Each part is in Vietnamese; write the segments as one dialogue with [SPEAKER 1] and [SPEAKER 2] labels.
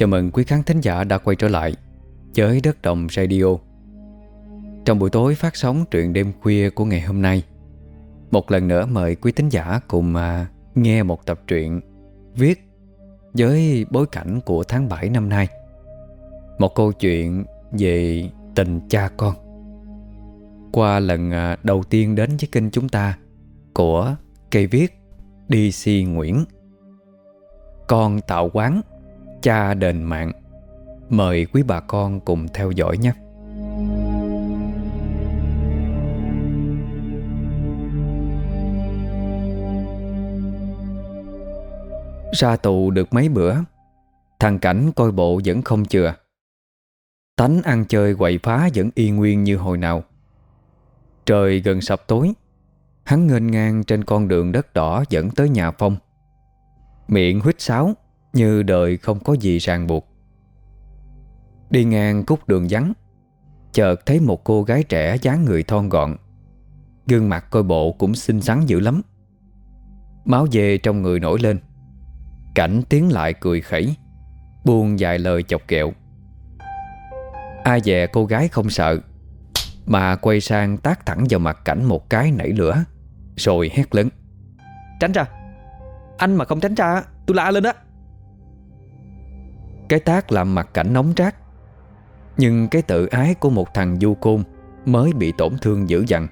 [SPEAKER 1] Chào mừng quý khán thính giả đã quay trở lại với Đất Đồng Radio. Trong buổi tối phát sóng truyện đêm khuya của ngày hôm nay Một lần nữa mời quý thính giả cùng à, nghe một tập truyện viết với bối cảnh của tháng 7 năm nay. Một câu chuyện về tình cha con. Qua lần à, đầu tiên đến với kênh chúng ta Của cây viết DC Nguyễn. Con tạo quán. Cha đền mạng. Mời quý bà con cùng theo dõi nhé. Ra tù được mấy bữa, Thằng Cảnh coi bộ vẫn không chừa. Tánh ăn chơi quậy phá vẫn y nguyên như hồi nào. Trời gần sập tối, Hắn nghênh ngang trên con đường đất đỏ dẫn tới nhà Phong. Miệng huýt sáo như đời không có gì ràng buộc. Đi ngang cút đường vắng, Chợt thấy một cô gái trẻ dáng người thon gọn, Gương mặt coi bộ cũng xinh xắn dữ lắm. Máu dê trong người nổi lên, Cảnh tiến lại cười khẩy, Buông vài lời chọc kẹo Ai dè cô gái không sợ, Mà quay sang tác thẳng vào mặt cảnh một cái nảy lửa, Rồi hét lớn.
[SPEAKER 2] Tránh ra! Anh mà không tránh ra, tôi la lên đó
[SPEAKER 1] cái tác làm mặt cảnh nóng rát Nhưng cái tự ái của một thằng du côn Mới bị tổn thương dữ dằn.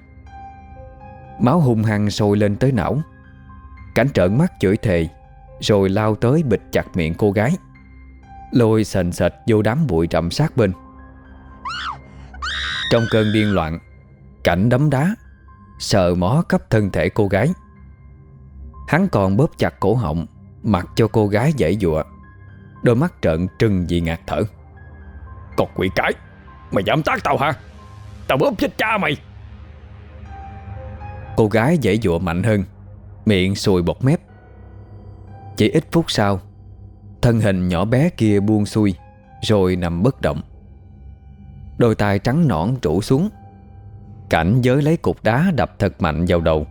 [SPEAKER 1] Máu hung hăng sôi lên tới não. Cảnh trợn mắt chửi thề, Rồi lao tới bịch chặt miệng cô gái. Lôi sền sệt vô đám bụi rậm sát bên. Trong cơn điên loạn, Cảnh đấm đá, Sờ mó khắp thân thể cô gái. Hắn còn bóp chặt cổ họng, Mặc cho cô gái dãy dụa. Đôi mắt trợn trừng vì ngạt thở.
[SPEAKER 2] Con quỷ cái, Mày dám tác tao hả? Tao bóp chết cha mày.
[SPEAKER 1] Cô gái dễ dụa mạnh hơn, Miệng sùi bọt mép. Chỉ ít phút sau, Thân hình nhỏ bé kia buông xuôi, Rồi nằm bất động. Đôi tay trắng nõn trụ xuống. Cảnh giới lấy cục đá đập thật mạnh vào đầu,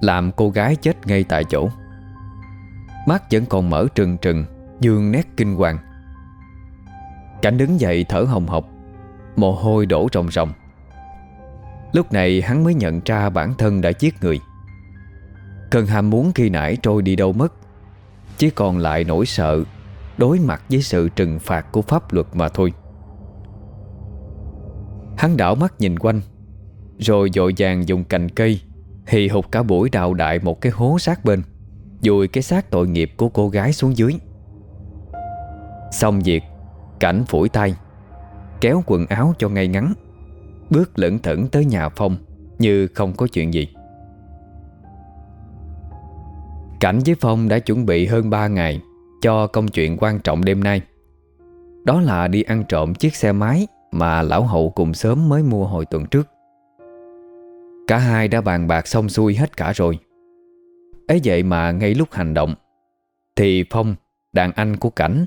[SPEAKER 1] Làm cô gái chết ngay tại chỗ. Mắt vẫn còn mở trừng trừng. Dương nét kinh hoàng. Cảnh đứng dậy thở hồng hộc, Mồ hôi đổ ròng ròng. Lúc này hắn mới nhận ra bản thân đã giết người. Cơn ham muốn khi nãy trôi đi đâu mất, Chỉ còn lại nỗi sợ Đối mặt với sự trừng phạt của pháp luật mà thôi. Hắn đảo mắt nhìn quanh, Rồi dội vàng dùng cành cây Hì hụt cả buổi đào đại một cái hố sát bên, Dùi cái xác tội nghiệp của cô gái xuống dưới. Xong việc Cảnh phủi tay Kéo quần áo cho ngay ngắn Bước lẩn thẩn tới nhà Phong Như không có chuyện gì. Cảnh với Phong đã chuẩn bị hơn 3 ngày Cho công chuyện quan trọng đêm nay. Đó là đi ăn trộm chiếc xe máy Mà lão hậu cùng sớm mới mua hồi tuần trước. Cả hai đã bàn bạc xong xuôi hết cả rồi. Ấy vậy mà ngay lúc hành động Thì Phong, đàn anh của Cảnh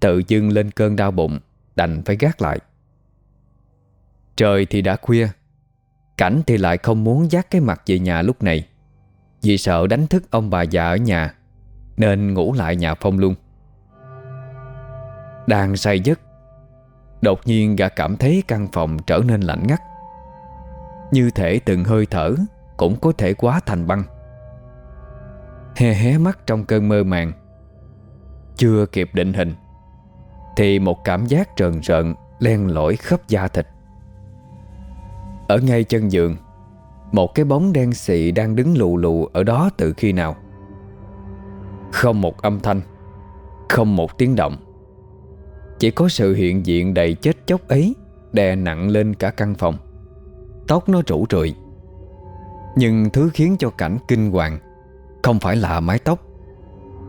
[SPEAKER 1] Tự dưng lên cơn đau bụng, Đành phải gác lại. Trời thì đã khuya, Cảnh thì lại không muốn dắt cái mặt về nhà lúc này, Vì sợ đánh thức ông bà già ở nhà, Nên ngủ lại nhà Phong luôn. Đang say giấc, Đột nhiên gã cảm thấy căn phòng trở nên lạnh ngắt. Như thể từng hơi thở Cũng có thể quá thành băng. Hé hé mắt trong cơn mơ màng, Chưa kịp định hình. Thì một cảm giác trờn rợn Len lỏi khắp da thịt. Ở ngay chân giường, Một cái bóng đen xị Đang đứng lù lù ở đó từ khi nào. Không một âm thanh, Không một tiếng động, Chỉ có sự hiện diện đầy chết chóc ấy Đè nặng lên cả căn phòng. Tóc nó rủ rượi, Nhưng thứ khiến cho cảnh kinh hoàng không phải là mái tóc,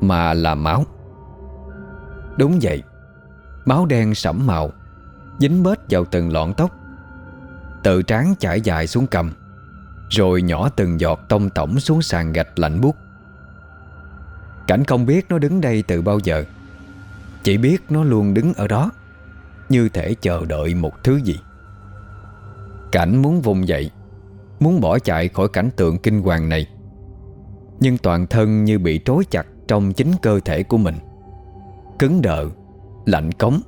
[SPEAKER 1] Mà là máu. Đúng vậy Máu đen sẫm màu, Dính bết vào từng lọn tóc. Từ trán chảy dài xuống cầm, Rồi nhỏ từng giọt tông tổng xuống sàn gạch lạnh buốt. Cảnh không biết nó đứng đây từ bao giờ, Chỉ biết nó luôn đứng ở đó, Như thể chờ đợi một thứ gì. Cảnh muốn vùng dậy, Muốn bỏ chạy khỏi cảnh tượng kinh hoàng này, Nhưng toàn thân như bị trói chặt Trong chính cơ thể của mình. Cứng đờ Lạnh cống.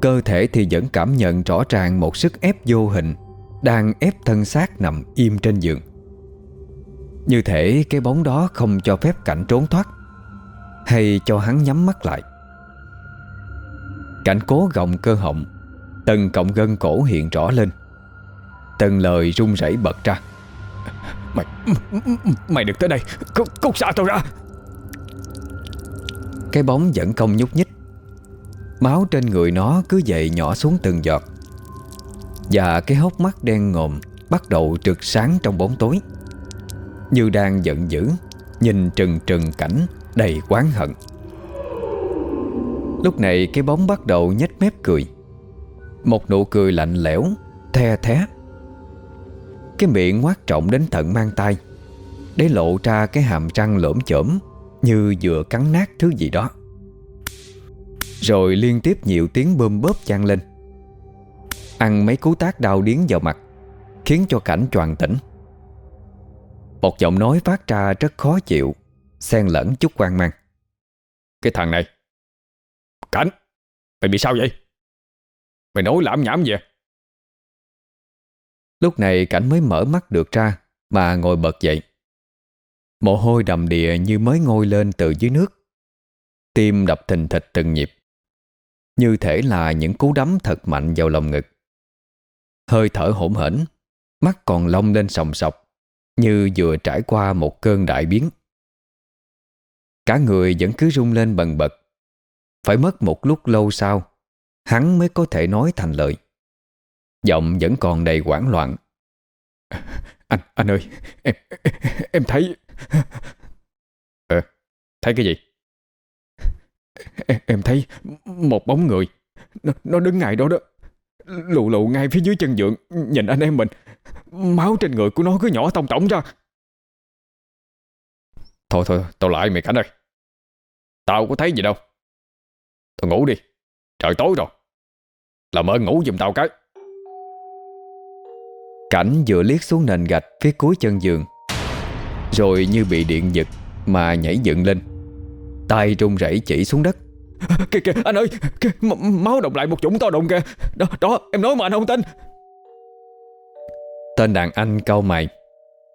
[SPEAKER 1] Cơ thể thì vẫn cảm nhận rõ ràng Một sức ép vô hình Đang ép thân xác nằm im trên giường. Như thể cái bóng đó không cho phép cảnh trốn thoát Hay cho hắn nhắm mắt lại. Cảnh cố gọng cơ họng Từng cọng gân cổ hiện rõ lên. Từng lời run rẩy bật ra.
[SPEAKER 2] Mày Mày đừng tới đây Cút, cút xa tao ra.
[SPEAKER 1] Cái bóng vẫn không nhúc nhích. Máu trên người nó cứ dậy nhỏ xuống từng giọt. Và cái hốc mắt đen ngòm Bắt đầu trực sáng trong bóng tối. Như đang giận dữ, Nhìn trừng trừng cảnh Đầy quán hận. Lúc này cái bóng bắt đầu nhếch mép cười. Một nụ cười lạnh lẽo, The thé. Cái miệng ngoác trọng đến tận mang tay Để lộ ra cái hàm răng lởm chởm Như vừa cắn nát thứ gì đó. Rồi liên tiếp nhiều tiếng bơm bóp chan lên. Ăn mấy cú tác đau điến vào mặt Khiến cho cảnh choàng tỉnh. Một giọng nói phát ra rất khó chịu xen lẫn chút quan mang.
[SPEAKER 2] Cái thằng này. Cảnh Mày bị sao vậy? Mày nói lãm nhảm gì
[SPEAKER 1] Lúc này cảnh mới mở mắt được ra Mà ngồi bật dậy. Mồ hôi đầm đìa như mới ngôi lên từ dưới nước. Tim đập thình thịch từng nhịp như thể là những cú đấm thật mạnh vào lồng ngực. Hơi thở hỗn hển Mắt còn long lên sòng sọc Như vừa trải qua một cơn đại biến. Cả người vẫn cứ rung lên bần bật. Phải mất một lúc lâu sau Hắn mới có thể nói thành lời. Giọng vẫn còn đầy hoảng loạn.
[SPEAKER 2] Anh, anh ơi Em, em thấy
[SPEAKER 1] Ờ, thấy cái gì?
[SPEAKER 2] Em, em thấy một bóng người. Nó, nó đứng ngay đó đó. Lù lù ngay phía dưới chân giường Nhìn anh em mình. Máu trên người của nó cứ nhỏ tông tổng ra. Thôi thôi Tao lại mày Cảnh ơi. Tao có thấy gì đâu. Tao ngủ đi. Trời tối rồi. Làm ơn ngủ giùm tao cái.
[SPEAKER 1] Cảnh vừa liếc xuống nền gạch phía cuối chân giường Rồi như bị điện giật Mà nhảy dựng lên tay run rẩy chỉ xuống đất.
[SPEAKER 2] Kìa kìa anh ơi kìa, Máu động lại một dũng to đụng kìa. Đó đó em nói mà anh không tin.
[SPEAKER 1] Tên đàn anh cau mày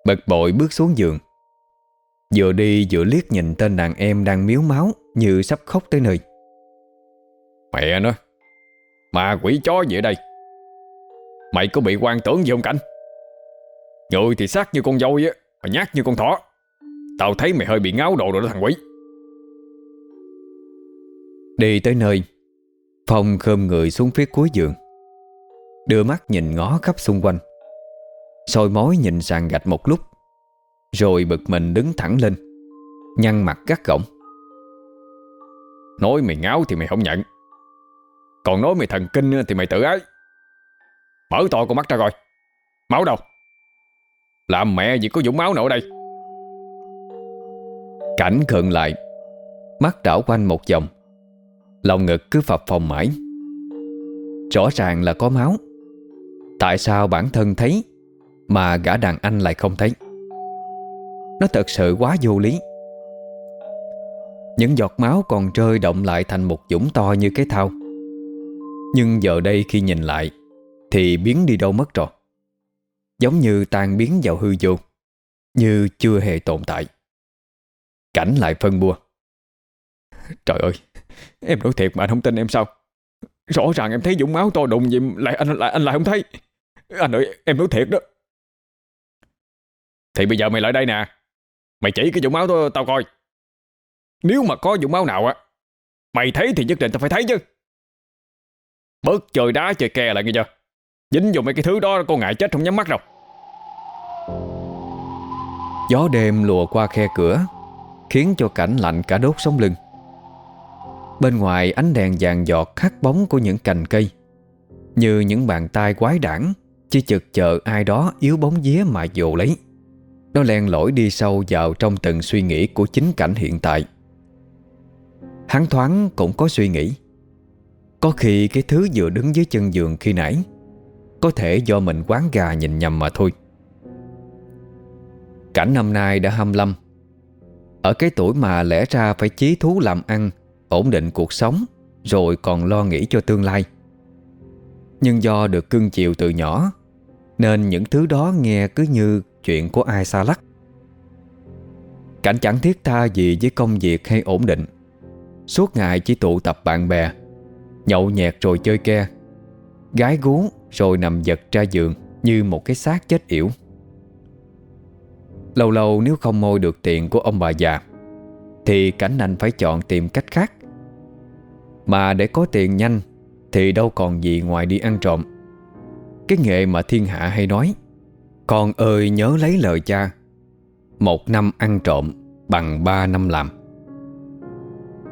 [SPEAKER 1] Bật bội bước xuống giường. Vừa đi vừa liếc nhìn tên đàn em đang miếu máu Như sắp khóc tới nơi.
[SPEAKER 2] Mẹ nó Ma quỷ chó gì ở đây. Mày có bị quan tưởng gì không Cảnh? Người thì xác như con dâu á Mà nhát như con thỏ. Tao thấy mày hơi bị ngáo độ rồi đó thằng quỷ
[SPEAKER 1] Đi tới nơi, Phong khơm người xuống phía cuối giường. Đưa mắt nhìn ngó khắp xung quanh. Soi mối nhìn sàn gạch một lúc, Rồi bực mình đứng thẳng lên, Nhăn mặt gắt gỏng.
[SPEAKER 2] Nói mày ngáo thì mày không nhận. Còn nói mày thần kinh thì mày tự ái. Mở to con mắt ra coi. Máu đâu? Làm mẹ gì có dũng máu nổ đây?
[SPEAKER 1] Cảnh khựng lại, Mắt đảo quanh một vòng. Lòng ngực cứ phập phồng mãi. Rõ ràng là có máu. Tại sao bản thân thấy Mà gã đàn anh lại không thấy? Nó thật sự quá vô lý. Những giọt máu còn rơi động lại thành một dũng to như cái thao Nhưng giờ đây khi nhìn lại Thì biến đi đâu mất rồi Giống như tan biến vào hư vô, Như chưa hề tồn tại. Cảnh lại phân bua.
[SPEAKER 2] Trời ơi! Em nói thiệt mà anh không tin em sao? Rõ ràng em thấy dũng máu to đụng gì lại anh lại anh lại không thấy. Anh ơi, em nói thiệt đó. Thì bây giờ mày lại đây nè. Mày chỉ cái dũng máu tôi tao coi. Nếu mà có dũng máu nào á, Mày thấy thì nhất định tao phải thấy chứ. Bớt chơi đá chơi ke lại nghe chưa? Dính vô mấy cái thứ đó, con ngại chết không nhắm mắt đâu.
[SPEAKER 1] Gió đêm lùa qua khe cửa, Khiến cho cảnh lạnh cả đốt sống lưng. Bên ngoài ánh đèn vàng giọt khắc bóng của những cành cây. Như những bàn tay quái đản, Chỉ chực chờ ai đó yếu bóng vía mà dồ lấy. Nó len lỏi đi sâu vào trong từng suy nghĩ của chính cảnh hiện tại. Hắn thoáng cũng có suy nghĩ. Có khi cái thứ vừa đứng dưới chân giường khi nãy, Có thể do mình quán gà nhìn nhầm mà thôi. Cảnh năm nay đã 25. Ở cái tuổi mà lẽ ra phải chí thú làm ăn Ổn định cuộc sống, Rồi còn lo nghĩ cho tương lai. Nhưng do được cưng chiều từ nhỏ, Nên những thứ đó nghe cứ như chuyện của ai xa lắc. Cảnh chẳng thiết tha gì với công việc hay ổn định. Suốt ngày chỉ tụ tập bạn bè, Nhậu nhẹt rồi chơi ke, Gái gú rồi nằm giật ra giường Như một cái xác chết yểu. Lâu lâu nếu không môi được tiền của ông bà già, Thì cảnh anh phải chọn tìm cách khác. Mà để có tiền nhanh, Thì đâu còn gì ngoài đi ăn trộm. Cái nghệ mà thiên hạ hay nói, Con ơi, nhớ lấy lời cha, Một năm ăn trộm Bằng ba năm làm.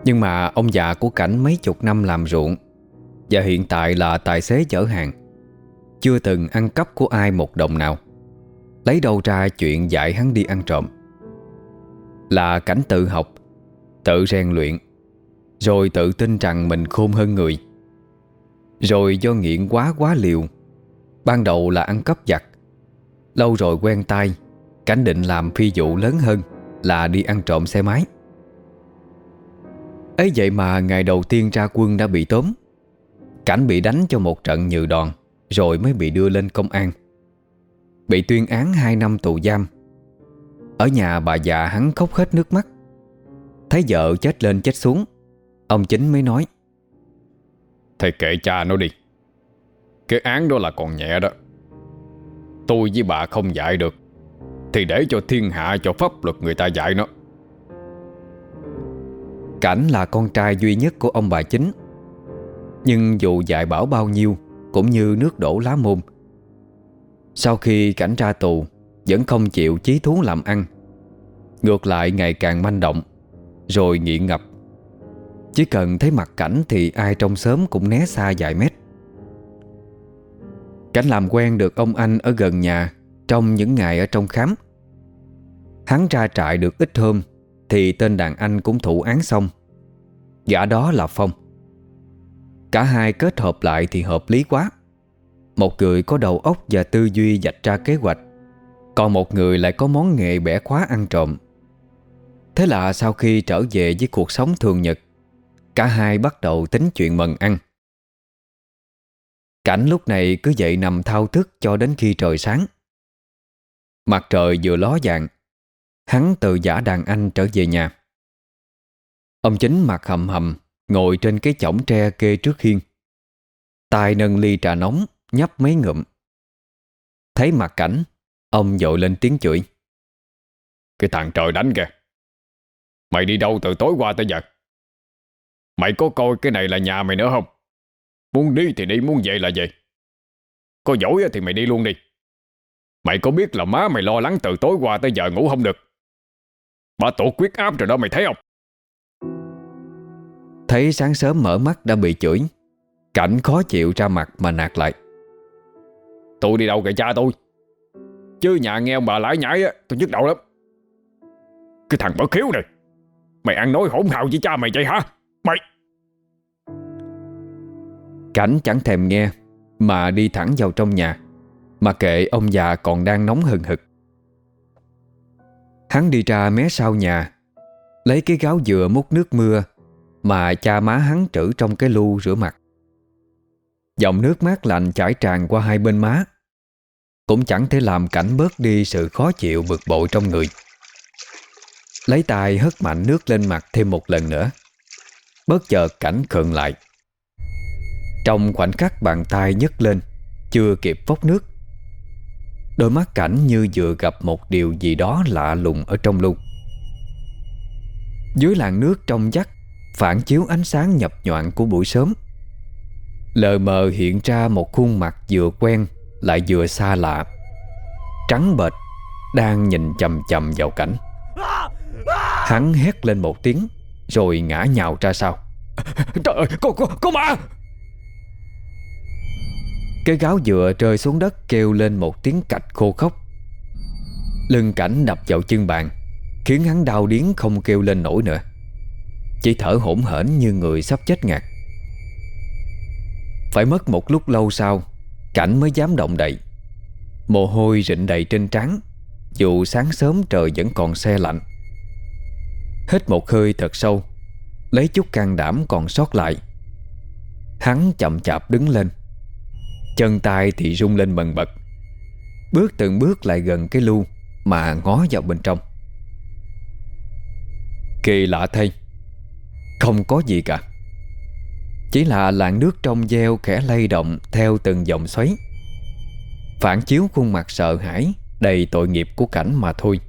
[SPEAKER 1] Nhưng mà ông già của cảnh mấy chục năm làm ruộng, Và hiện tại là tài xế chở hàng, Chưa từng ăn cắp của ai một đồng nào. Lấy đâu ra chuyện dạy hắn đi ăn trộm? Là cảnh tự học, Tự rèn luyện rồi tự tin rằng mình khôn hơn người. Rồi do nghiện quá quá liều, Ban đầu là ăn cắp giặt, Lâu rồi quen tay, Cảnh định làm phi vụ lớn hơn Là đi ăn trộm xe máy. Ấy vậy mà ngày đầu tiên ra quân đã bị tóm, Cảnh bị đánh cho một trận nhừ đòn, Rồi mới bị đưa lên công an. Bị tuyên án 2 năm tù giam. Ở nhà bà già hắn khóc hết nước mắt, Thấy vợ chết lên chết xuống Ông chính mới nói.
[SPEAKER 2] Thầy kệ cha nó đi. Cái án đó là còn nhẹ đó. Tôi với bà không dạy được Thì để cho thiên hạ cho pháp luật người ta dạy nó.
[SPEAKER 1] Cảnh là con trai duy nhất của ông bà chính. Nhưng dù dạy bảo bao nhiêu Cũng như nước đổ lá môn. Sau khi cảnh ra tù Vẫn không chịu chí thú làm ăn. Ngược lại ngày càng manh động Rồi nghiện ngập chỉ cần thấy mặt cảnh Thì ai trong xóm cũng né xa vài mét. Cảnh làm quen được ông anh ở gần nhà Trong những ngày ở trong khám. Hắn ra trại được ít hôm Thì tên đàn anh cũng thụ án xong. Gã đó là Phong. Cả hai kết hợp lại thì hợp lý quá. Một người có đầu óc và tư duy dạch ra kế hoạch, Còn một người lại có món nghề bẻ khóa ăn trộm. Thế là sau khi trở về với cuộc sống thường nhật Cả hai bắt đầu tính chuyện mần ăn Cảnh lúc này cứ dậy nằm thao thức cho đến khi trời sáng Mặt trời vừa ló dạng Hắn từ giả đàn anh trở về nhà Ông chính mặt hầm hầm Ngồi trên cái chõng tre kê trước hiên tay nâng ly trà nóng nhấp mấy ngụm. Thấy mặt cảnh, ông dội lên tiếng chửi.
[SPEAKER 2] Cái thằng trời đánh kìa. Mày đi đâu từ tối qua tới giờ? Mày có coi cái này là nhà mày nữa không? Muốn đi thì đi, muốn về là về. Có dỗi thì mày đi luôn đi. Mày có biết là má mày lo lắng từ tối qua tới giờ ngủ không được. Bà tổ quyết áp rồi đó mày thấy không?
[SPEAKER 1] Thấy sáng sớm mở mắt đã bị chửi Cảnh khó chịu ra mặt mà nạt lại
[SPEAKER 2] Tôi đi đâu kệ cha tôi Chứ nhà nghe ông bà lãi nhãi á Tôi nhức đầu lắm Cái thằng bất khiếu này Mày ăn nói hỗn hào với cha mày vậy hả Mày.
[SPEAKER 1] Cảnh chẳng thèm nghe, Mà đi thẳng vào trong nhà, Mà kệ ông già còn đang nóng hừng hực. Hắn đi ra mé sau nhà, Lấy cái gáo dừa múc nước mưa Mà cha má hắn trữ trong cái lu rửa mặt. Dòng nước mát lạnh chảy tràn qua hai bên má, Cũng chẳng thể làm cảnh bớt đi sự khó chịu bực bội trong người. Lấy tay hất mạnh nước lên mặt thêm một lần nữa. Bất chợt cảnh khựng lại. Trong khoảnh khắc bàn tay nhấc lên, Chưa kịp vốc nước, Đôi mắt cảnh như vừa gặp một điều gì đó lạ lùng ở trong lung Dưới làn nước trong vắt, Phản chiếu ánh sáng nhập nhoạn của buổi sớm. Lờ mờ hiện ra một khuôn mặt vừa quen, Lại vừa xa lạ. Trắng bệch, Đang nhìn chầm chầm vào cảnh. Hắn hét lên một tiếng. Rồi ngã nhào ra sau.
[SPEAKER 2] Trời ơi, có, có, có ma
[SPEAKER 1] Cái gáo dừa rơi xuống đất Kêu lên một tiếng cạch khô khóc Lưng cảnh đập vào chân bàn Khiến hắn đau điếng không kêu lên nổi nữa. Chỉ thở hổn hển như người sắp chết ngạt. Phải mất một lúc lâu sau Cảnh mới dám động đậy. Mồ hôi rịn đầy trên trán Dù sáng sớm trời vẫn còn xe lạnh Hít một hơi thật sâu, Lấy chút can đảm còn sót lại. Hắn chậm chạp đứng lên, Chân tay thì rung lên bần bật, Bước từng bước lại gần cái lu Mà ngó vào bên trong. Kỳ lạ thay, Không có gì cả, Chỉ là làn nước trong gieo khẽ lay động Theo từng dòng xoáy, Phản chiếu khuôn mặt sợ hãi Đầy tội nghiệp của cảnh mà thôi.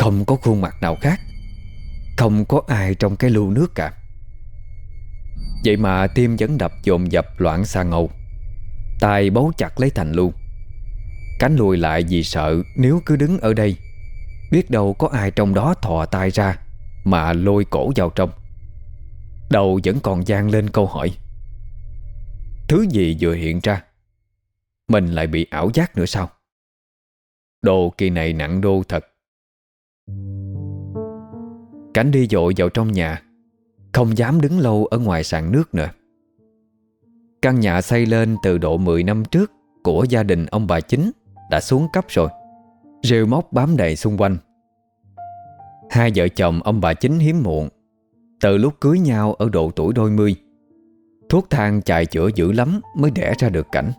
[SPEAKER 1] Không có khuôn mặt nào khác. Không có ai trong cái lưu nước cả. Vậy mà tim vẫn đập dồn dập loạn xa ngầu. Tay bấu chặt lấy thành luôn Cánh lùi lại vì sợ Nếu cứ đứng ở đây, Biết đâu có ai trong đó thò tay ra Mà lôi cổ vào trong. Đầu vẫn còn gian lên câu hỏi. Thứ gì vừa hiện ra? Mình lại bị ảo giác nữa sao? Đồ kỳ này nặng đô thật. Cảnh đi dội vào trong nhà, Không dám đứng lâu ở ngoài sàn nước nữa. Căn nhà xây lên từ độ 10 năm trước Của gia đình ông bà chính Đã xuống cấp rồi. Rêu móc bám đầy xung quanh. Hai vợ chồng ông bà chính hiếm muộn, Từ lúc cưới nhau ở độ tuổi đôi mươi. Thuốc thang chạy chữa dữ lắm Mới đẻ ra được cảnh.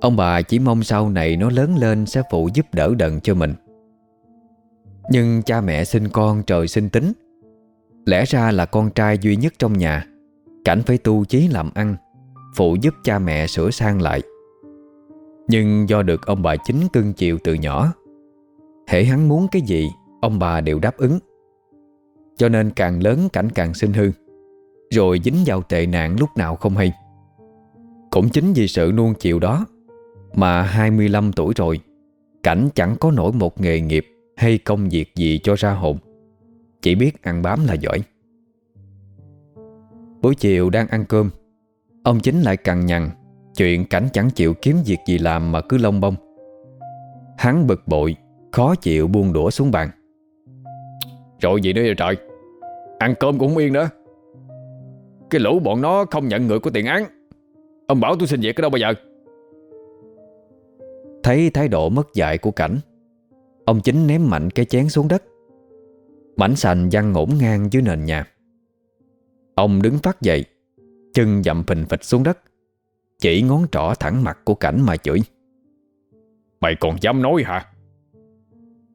[SPEAKER 1] Ông bà chỉ mong sau này nó lớn lên Sẽ phụ giúp đỡ đần cho mình. Nhưng cha mẹ sinh con trời sinh tính. Lẽ ra là con trai duy nhất trong nhà. Cảnh phải tu chí làm ăn, Phụ giúp cha mẹ sửa sang lại. Nhưng do được ông bà chính cưng chiều từ nhỏ, Hễ hắn muốn cái gì, Ông bà đều đáp ứng. Cho nên càng lớn cảnh càng sinh hư, Rồi dính vào tệ nạn lúc nào không hay. Cũng chính vì sự nuông chiều đó Mà 25 tuổi rồi, Cảnh chẳng có nổi một nghề nghiệp hay công việc gì cho ra hồn. Chỉ biết ăn bám là giỏi. Buổi chiều đang ăn cơm, Ông chính lại cằn nhằn Chuyện cảnh chẳng chịu kiếm việc gì làm mà cứ lông bông. Hắn bực bội, Khó chịu buông đũa xuống bàn.
[SPEAKER 2] Rồi gì nữa vậy trời? Ăn cơm cũng không yên đó. Cái lũ bọn nó không nhận người của tiền án. Ông bảo tôi xin việc ở đâu bây giờ?
[SPEAKER 1] Thấy thái độ mất dạy của cảnh Ông chính ném mạnh cái chén xuống đất. Mảnh sành văng ngổn ngang dưới nền nhà. Ông đứng phát dậy Chân dậm phình phịch xuống đất Chỉ ngón trỏ thẳng mặt của cảnh mà chửi.
[SPEAKER 2] Mày còn dám nói hả?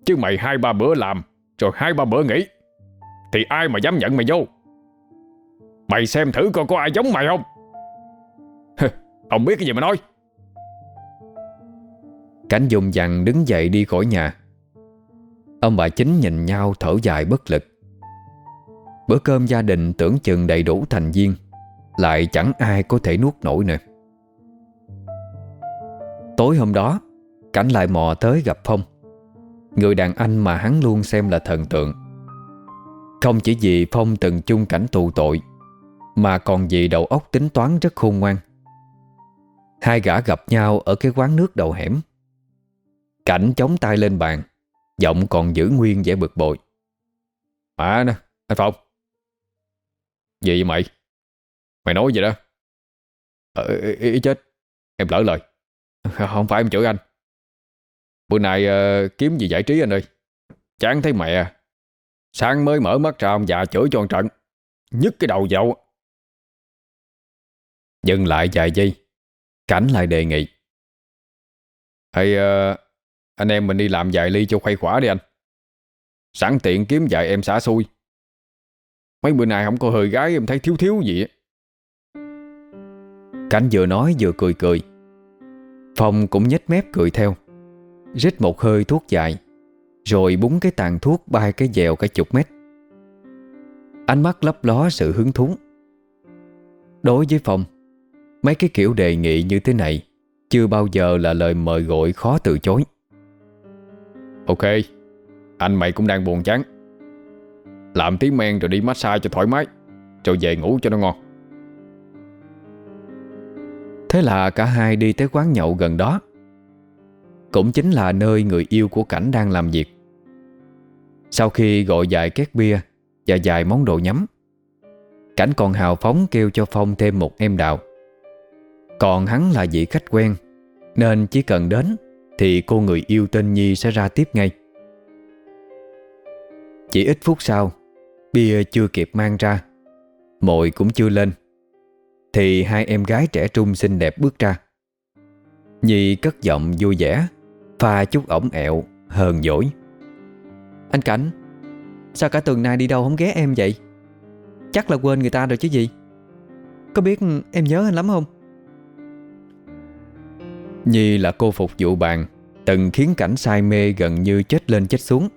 [SPEAKER 2] Chứ mày hai ba bữa làm Rồi hai ba bữa nghỉ Thì ai mà dám nhận mày vô? Mày xem thử coi có ai giống mày không? Ông biết cái gì mà nói.
[SPEAKER 1] Cảnh dùng dằn đứng dậy đi khỏi nhà Ông bà chính nhìn nhau thở dài bất lực. Bữa cơm gia đình tưởng chừng đầy đủ thành viên, Lại chẳng ai có thể nuốt nổi nữa. Tối hôm đó, Cảnh lại mò tới gặp Phong. Người đàn anh mà hắn luôn xem là thần tượng. Không chỉ vì Phong từng chung cảnh tù tội, Mà còn vì đầu óc tính toán rất khôn ngoan. Hai gã gặp nhau ở cái quán nước đầu hẻm. Cảnh chống tay lên bàn. Giọng còn giữ nguyên vẻ bực bội.
[SPEAKER 2] À nè, anh Phong. Gì vậy mày? Mày nói gì đó? Ờ, ý, ý chết. Em lỡ lời. Không phải em chửi anh. Bữa nay uh, kiếm gì giải trí anh ơi. Chán thấy mẹ. Sáng mới mở mắt ra ông già chửi cho trận. Nhức cái đầu dậu.
[SPEAKER 1] Dừng lại vài giây. Cảnh lại đề nghị.
[SPEAKER 2] Hay uh, anh em mình đi làm vài ly cho khuây khỏa đi anh. Sẵn tiện kiếm vài em xả xui. Mấy bữa nay không có hơi gái, em thấy thiếu thiếu gì
[SPEAKER 1] Cảnh vừa nói vừa cười cười. Phong cũng nhếch mép cười theo. Rít một hơi thuốc dài, Rồi búng cái tàn thuốc bay cái dèo cả chục mét. Ánh mắt lấp ló sự hứng thú. Đối với Phong, Mấy cái kiểu đề nghị như thế này Chưa bao giờ là lời mời gọi khó từ chối.
[SPEAKER 2] Ok, Anh mày cũng đang buồn chán. Làm tí men rồi đi massage cho thoải mái, Rồi về ngủ cho nó ngon.
[SPEAKER 1] Thế là cả hai đi tới quán nhậu gần đó. Cũng chính là nơi người yêu của Cảnh đang làm việc. Sau khi gọi vài két bia Và vài món đồ nhắm, Cảnh còn hào phóng kêu cho Phong thêm một em đào. Còn hắn là vị khách quen, Nên chỉ cần đến thì cô người yêu tên Nhi sẽ ra tiếp ngay. Chỉ ít phút sau, Bia chưa kịp mang ra Mội cũng chưa lên, Thì hai em gái trẻ trung xinh đẹp bước ra. Nhi cất giọng vui vẻ, Pha chút ổng ẹo, Hờn dỗi. Anh Cảnh, Sao cả tuần nay đi đâu không ghé em vậy? Chắc là quên người ta rồi chứ gì. Có biết em nhớ anh lắm không? Nhi là cô phục vụ bàn Từng khiến cảnh say mê gần như chết lên chết xuống.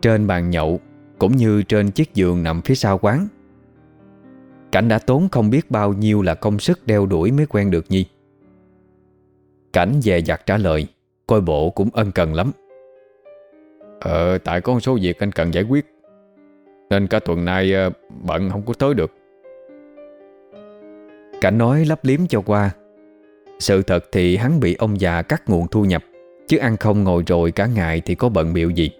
[SPEAKER 1] Trên bàn nhậu Cũng như trên chiếc giường nằm phía sau quán. Cảnh đã tốn không biết bao nhiêu là công sức đeo đuổi mới quen được Nhi. Cảnh về giặt trả lời Coi bộ cũng ân cần lắm.
[SPEAKER 2] Ờ tại có một số việc anh cần giải quyết Nên cả tuần nay ờ, bận không có tới được.
[SPEAKER 1] Cảnh nói lấp liếm cho qua sự thật thì hắn bị ông già cắt nguồn thu nhập, Chứ ăn không ngồi rồi cả ngày thì có bận biểu gì.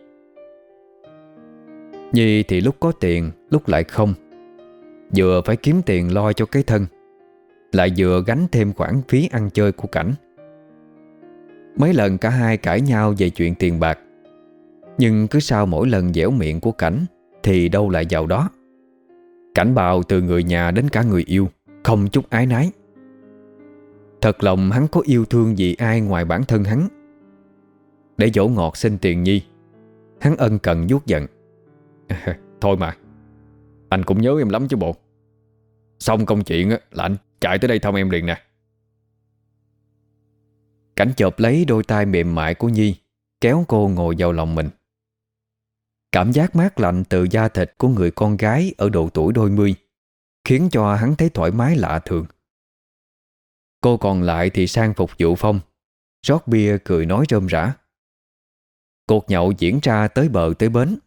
[SPEAKER 1] Nhi thì lúc có tiền, Lúc lại không. Vừa phải kiếm tiền lo cho cái thân, Lại vừa gánh thêm khoản phí ăn chơi của cảnh. Mấy lần cả hai cãi nhau về chuyện tiền bạc, Nhưng cứ sau mỗi lần dẻo miệng của cảnh Thì đâu lại vào đó. Cảnh bào từ người nhà đến cả người yêu, Không chút ái nái. Thật lòng hắn có yêu thương gì ai ngoài bản thân hắn? Để dỗ ngọt xin tiền nhi. Hắn ân cần vuốt giận.
[SPEAKER 2] Thôi mà, Anh cũng nhớ em lắm chứ bộ. Xong công chuyện là anh chạy tới đây thăm em liền nè.
[SPEAKER 1] Cảnh chộp lấy đôi tay mềm mại của Nhi, Kéo cô ngồi vào lòng mình. Cảm giác mát lạnh từ da thịt của người con gái Ở độ tuổi đôi mươi Khiến cho hắn thấy thoải mái lạ thường. Cô còn lại thì sang phục vụ phong. Rót bia cười nói rơm rã. Cuộc nhậu diễn ra tới bờ tới bến.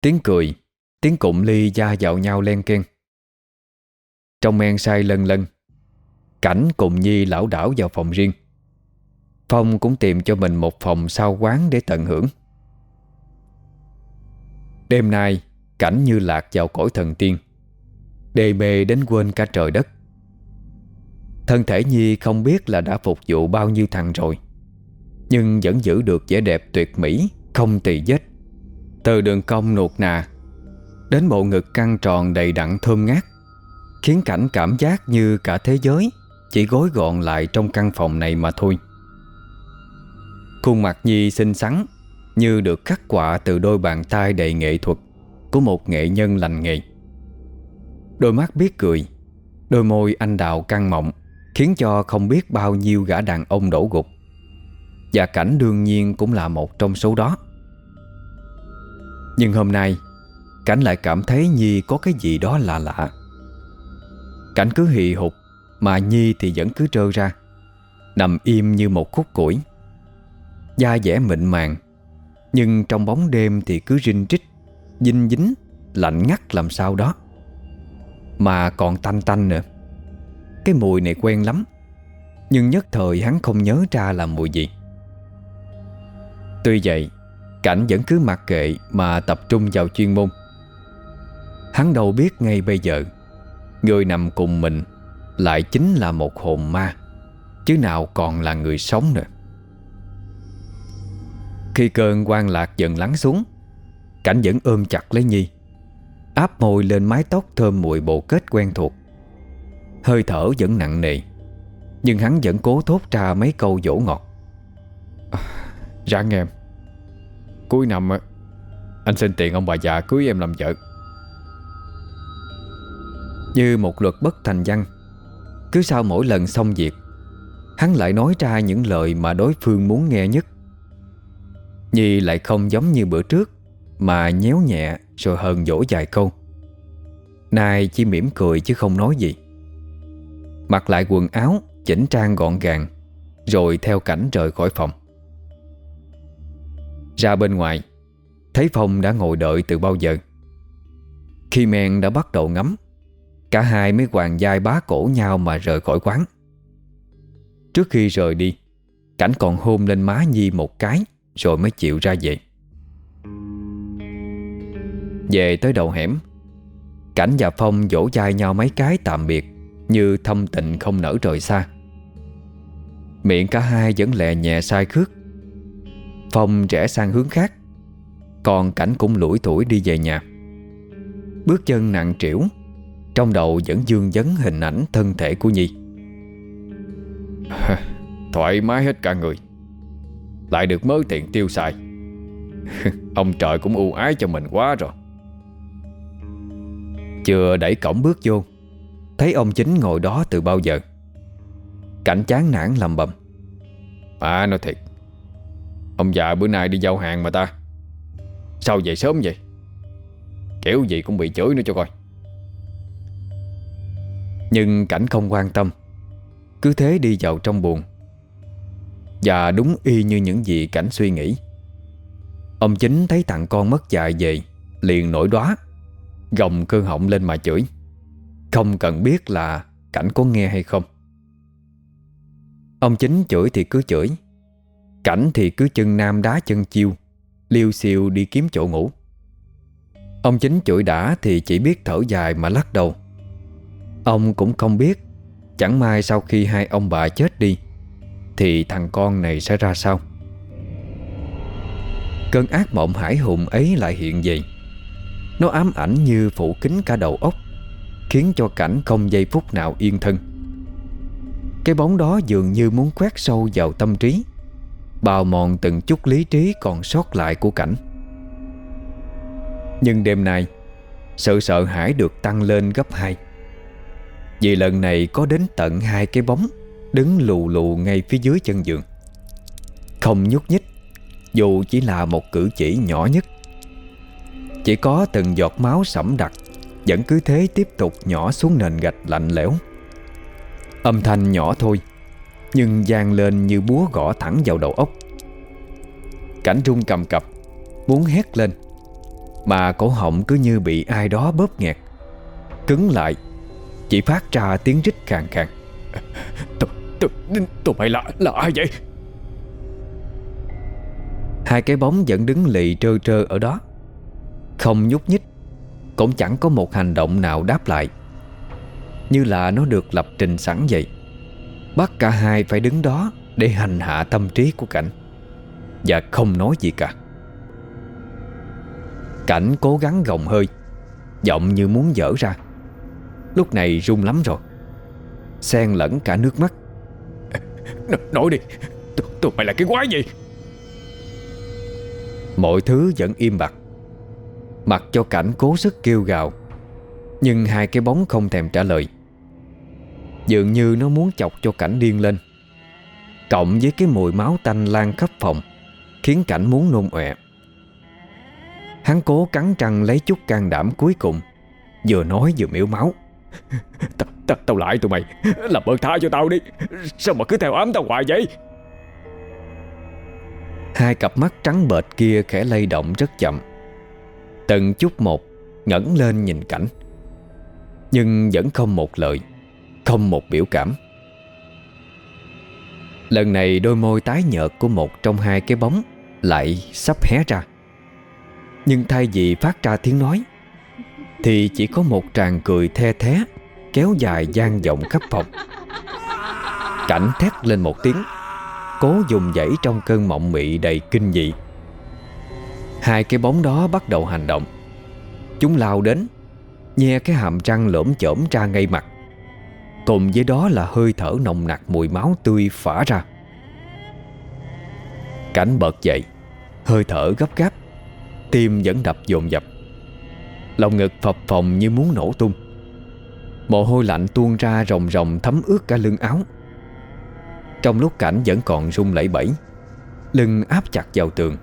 [SPEAKER 1] Tiếng cười Tiếng cụm ly da dạo nhau len ken Trong men say lần lần, Cảnh cùng Nhi lão đảo vào phòng riêng. Phong cũng tìm cho mình một phòng sau quán để tận hưởng. Đêm nay Cảnh như lạc vào cõi thần tiên. Đề mê đến quên cả trời đất. Thân thể Nhi không biết là đã phục vụ bao nhiêu thằng rồi, Nhưng vẫn giữ được vẻ đẹp tuyệt mỹ, Không tỳ vết. Từ đường cong nuột nà, Đến bộ ngực căng tròn đầy đặn thơm ngát, Khiến cảnh cảm giác như cả thế giới Chỉ gối gọn lại trong căn phòng này mà thôi. Khuôn mặt Nhi xinh xắn, Như được khắc họa từ đôi bàn tay đầy nghệ thuật Của một nghệ nhân lành nghề. Đôi mắt biết cười, Đôi môi anh đào căng mọng. Khiến cho không biết bao nhiêu gã đàn ông đổ gục. Và cảnh đương nhiên cũng là một trong số đó. Nhưng hôm nay, Cảnh lại cảm thấy Nhi có cái gì đó lạ lạ. Cảnh cứ hì hục, Mà Nhi thì vẫn cứ trơ ra, Nằm im như một khúc củi. Da dẻ mịn màng, Nhưng trong bóng đêm thì cứ rinh trích Dinh dính, Lạnh ngắt làm sao đó. Mà còn tanh tanh nữa. Cái mùi này quen lắm. Nhưng nhất thời hắn không nhớ ra là mùi gì. Tuy vậy, Cảnh vẫn cứ mặc kệ Mà tập trung vào chuyên môn. Hắn đâu biết ngay bây giờ, Người nằm cùng mình Lại chính là một hồn ma, Chứ nào còn là người sống nữa. Khi cơn quan lạc dần lắng xuống, Cảnh vẫn ôm chặt lấy Nhi, Áp môi lên mái tóc thơm mùi bộ kết quen thuộc. Hơi thở vẫn nặng nề Nhưng hắn vẫn cố thốt ra mấy câu dỗ ngọt.
[SPEAKER 2] À, dạ Ráng em. Cuối năm Anh xin tiền ông bà già cưới em làm vợ.
[SPEAKER 1] Như một luật bất thành văn Cứ sau mỗi lần xong việc Hắn lại nói ra những lời mà đối phương muốn nghe nhất. Nhi lại không giống như bữa trước Mà nhéo nhẹ rồi hờn dỗ vài câu. Nay chỉ mỉm cười chứ không nói gì. Mặc lại quần áo, Chỉnh trang gọn gàng, Rồi theo cảnh rời khỏi phòng. Ra bên ngoài, Thấy Phong đã ngồi đợi từ bao giờ. Khi men đã bắt đầu ngắm, Cả hai mới hoàng vai bá cổ nhau mà rời khỏi quán. Trước khi rời đi, Cảnh còn hôn lên má Nhi một cái, rồi mới chịu ra về. Về tới đầu hẻm, Cảnh và Phong vỗ vai nhau mấy cái tạm biệt. Như thâm tình không nở trời xa. Miệng cả hai vẫn lè nhẹ sai khước. Phong rẽ sang hướng khác Còn cảnh cũng lủi tuổi đi về nhà. Bước chân nặng trĩu Trong đầu vẫn dương vấn hình ảnh thân thể của Nhi.
[SPEAKER 2] Thoải mái hết cả người Lại được mớ tiền tiêu xài. Ông trời cũng ưu ái cho mình quá rồi.
[SPEAKER 1] Chưa đẩy cổng bước vô Thấy ông chính ngồi đó từ bao giờ? Cảnh chán nản lầm bầm.
[SPEAKER 2] À nói thiệt. Ông già bữa nay đi giao hàng mà ta. Sao về sớm vậy? Kiểu gì cũng bị chửi nữa cho coi.
[SPEAKER 1] Nhưng cảnh không quan tâm. Cứ thế đi vào trong buồn Và đúng y như những gì cảnh suy nghĩ. Ông chính thấy thằng con mất dạy về Liền nổi đóa Gồng cơ họng lên mà chửi không cần biết là cảnh có nghe hay không. Ông chính chửi thì cứ chửi, Cảnh thì cứ chân nam đá chân chiêu, Liêu xiêu đi kiếm chỗ ngủ. Ông chính chửi đã thì chỉ biết thở dài mà lắc đầu. Ông cũng không biết, Chẳng may sau khi hai ông bà chết đi, Thì thằng con này sẽ ra sao? Cơn ác mộng hải hùng ấy lại hiện về. Nó ám ảnh như phủ kín cả đầu óc. Khiến cho cảnh không giây phút nào yên thân. Cái bóng đó dường như muốn quét sâu vào tâm trí Bào mòn từng chút lý trí còn sót lại của cảnh. Nhưng đêm nay, Sự sợ hãi được tăng lên gấp hai. Vì lần này có đến tận hai cái bóng Đứng lù lù ngay phía dưới chân giường. Không nhúc nhích, Dù chỉ là một cử chỉ nhỏ nhất, Chỉ có từng giọt máu sẫm đặc vẫn cứ thế tiếp tục nhỏ xuống nền gạch lạnh lẽo. Âm thanh nhỏ thôi Nhưng gian lên như búa gõ thẳng vào đầu óc Cảnh rung cầm cập Muốn hét lên Mà cổ họng cứ như bị ai đó bóp nghẹt. Cứng lại Chỉ phát ra tiếng rít khàn khàn.
[SPEAKER 2] Tụi, tụi, tụi mày là, là ai vậy?
[SPEAKER 1] Hai cái bóng vẫn đứng lì trơ trơ ở đó Không nhúc nhích Cũng chẳng có một hành động nào đáp lại. Như là nó được lập trình sẵn vậy Bắt cả hai phải đứng đó Để hành hạ tâm trí của cảnh. Và không nói gì cả. Cảnh cố gắng gồng hơi Giọng như muốn dở ra. Lúc này run lắm rồi Xen lẫn cả nước mắt.
[SPEAKER 2] N Nói đi Tụi, mày là cái quái gì?
[SPEAKER 1] Mọi thứ vẫn im bặt Mặc cho cảnh cố sức kêu gào. Nhưng hai cái bóng không thèm trả lời. Dường như nó muốn chọc cho cảnh điên lên. Cộng với cái mùi máu tanh lan khắp phòng Khiến cảnh muốn nôn ọe. Hắn cố cắn răng lấy chút can đảm cuối cùng Vừa nói vừa miễu máu.
[SPEAKER 2] Tao ta, tao lại tụi mày Làm ơn tha cho tao đi. Sao mà cứ theo ám tao hoài vậy?
[SPEAKER 1] Hai cặp mắt trắng bệt kia khẽ lay động rất chậm. Từng chút một, ngẩng lên nhìn cảnh. Nhưng vẫn không một lời, Không một biểu cảm. Lần này đôi môi tái nhợt của một trong hai cái bóng Lại sắp hé ra. Nhưng thay vì phát ra tiếng nói, Thì chỉ có một tràng cười the thé Kéo dài gian vọng khắp phòng. Cảnh thét lên một tiếng, Cố dùng dãy trong cơn mộng mị đầy kinh dị. Hai cái bóng đó bắt đầu hành động. Chúng lao đến, Nhe cái hàm răng lởm chởm ra ngay mặt. Cùng với đó là hơi thở nồng nặc mùi máu tươi phả ra. Cảnh bật dậy, Hơi thở gấp gáp, Tim vẫn đập dồn dập. Lòng ngực phập phồng như muốn nổ tung. Mồ hôi lạnh tuôn ra rồng rồng thấm ướt cả lưng áo. Trong lúc cảnh vẫn còn run lẩy bẩy, Lưng áp chặt vào tường.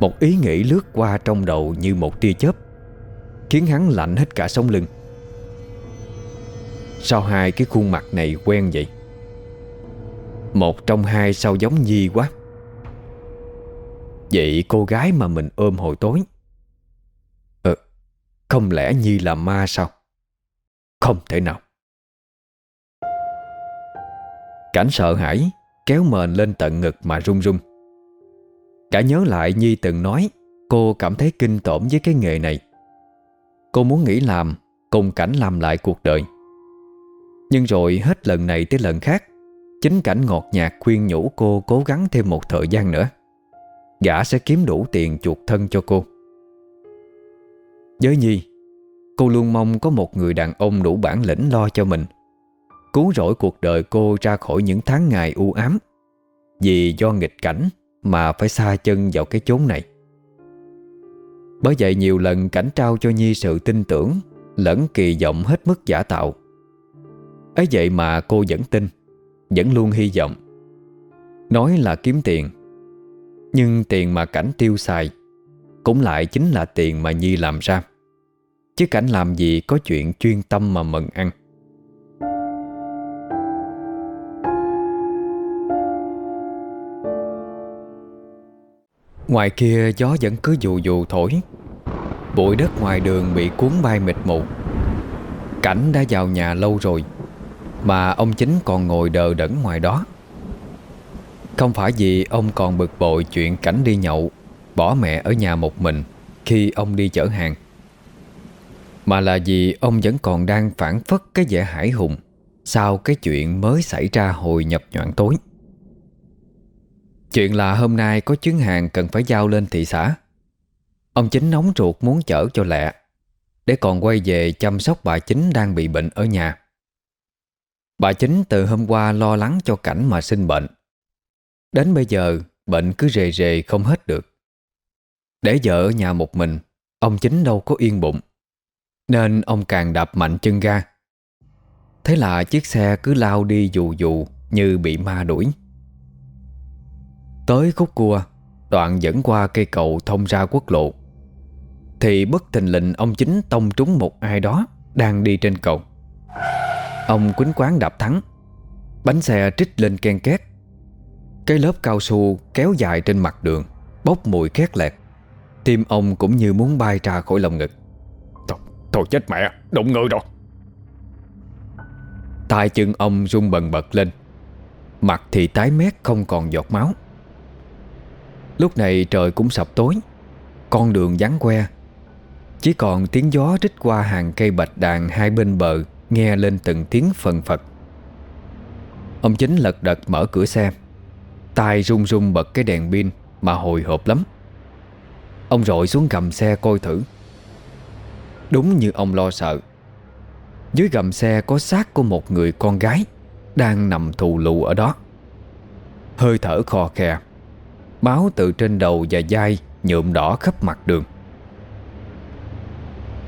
[SPEAKER 1] Một ý nghĩ lướt qua trong đầu như một tia chớp, Khiến hắn lạnh hết cả sống lưng. Sao hai cái khuôn mặt này quen vậy? Một trong hai sao giống Nhi quá. Vậy cô gái mà mình ôm hồi tối Ờ Không lẽ Nhi là ma sao? Không thể nào. Cảnh sợ hãi Kéo mền lên tận ngực mà run run. Cả nhớ lại Nhi từng nói, Cô cảm thấy kinh tởm với cái nghề này. Cô muốn nghĩ làm, Cùng cảnh làm lại cuộc đời. Nhưng rồi hết lần này tới lần khác, Chính cảnh ngọt nhạt khuyên nhủ cô Cố gắng thêm một thời gian nữa. Gã sẽ kiếm đủ tiền chuộc thân cho cô. Với Nhi, Cô luôn mong có một người đàn ông đủ bản lĩnh lo cho mình, Cứu rỗi cuộc đời cô ra khỏi những tháng ngày u ám. Vì do nghịch cảnh mà phải xa chân vào cái chốn này. Bởi vậy nhiều lần cảnh trao cho Nhi sự tin tưởng, Lẫn kỳ vọng hết mức giả tạo. Ấy vậy mà cô vẫn tin, Vẫn luôn hy vọng. Nói là kiếm tiền, Nhưng tiền mà cảnh tiêu xài Cũng lại chính là tiền mà Nhi làm ra. Chứ cảnh làm gì có chuyện chuyên tâm mà mừng ăn. Ngoài kia, gió vẫn cứ dù dù thổi. Bụi đất ngoài đường bị cuốn bay mịt mù. Cảnh đã vào nhà lâu rồi, Mà ông chính còn ngồi đờ đẫn ngoài đó. Không phải vì ông còn bực bội chuyện cảnh đi nhậu, Bỏ mẹ ở nhà một mình Khi ông đi chở hàng, Mà là vì ông vẫn còn đang phản phất cái vẻ hải hùng Sau cái chuyện mới xảy ra hồi nhập nhọn tối. Chuyện là hôm nay có chuyến hàng cần phải giao lên thị xã. Ông chính nóng ruột muốn chở cho lẹ, Để còn quay về chăm sóc bà chính đang bị bệnh ở nhà. Bà chính từ hôm qua lo lắng cho cảnh mà sinh bệnh. Đến bây giờ, bệnh cứ rề rề không hết được. Để vợ ở nhà một mình, Ông chính đâu có yên bụng, Nên ông càng đạp mạnh chân ga. Thế là chiếc xe cứ lao đi dù dù Như bị ma đuổi. Tới khúc cua Đoạn dẫn qua cây cầu thông ra quốc lộ. Thì bất thình lình ông chính tông trúng một ai đó Đang đi trên cầu. Ông quýnh quán đạp thắng Bánh xe trích lên ken két. Cái lớp cao su kéo dài trên mặt đường Bốc mùi khét lẹt. Tim ông cũng như muốn bay ra khỏi lồng ngực.
[SPEAKER 2] Thôi, thôi chết mẹ Đụng ngựa rồi.
[SPEAKER 1] Tay chân ông rung bần bật lên. Mặt thì tái mét không còn giọt máu Lúc này trời cũng sập tối, Con đường vắng que. Chỉ còn tiếng gió rít qua hàng cây bạch đàn hai bên bờ, Nghe lên từng tiếng phần phật. Ông chính lật đật mở cửa xe. Tay run run bật cái đèn pin Mà hồi hộp lắm. Ông rội xuống gầm xe coi thử. Đúng như ông lo sợ. Dưới gầm xe có xác của một người con gái Đang nằm thù lù ở đó. Hơi thở khò khè. Máu từ trên đầu và vai nhuộm đỏ khắp mặt đường.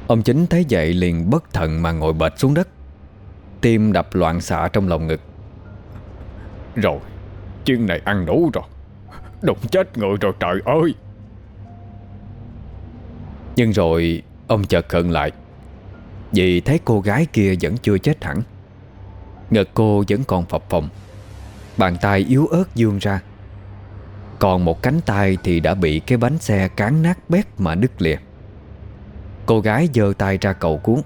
[SPEAKER 1] Ông chính thấy vậy liền bất thần mà ngồi bệt xuống đất. Tim đập loạn xạ trong lòng ngực.
[SPEAKER 2] Rồi Chuyện này ăn đủ rồi. Đụng chết người rồi trời ơi.
[SPEAKER 1] Nhưng rồi ông chợt khẩn lại. Vì thấy cô gái kia vẫn chưa chết hẳn. Ngực cô vẫn còn phập phồng. Bàn tay yếu ớt dương ra còn một cánh tay thì đã bị cái bánh xe cán nát bét mà đứt lìa. Cô gái giơ tay ra cầu cứu.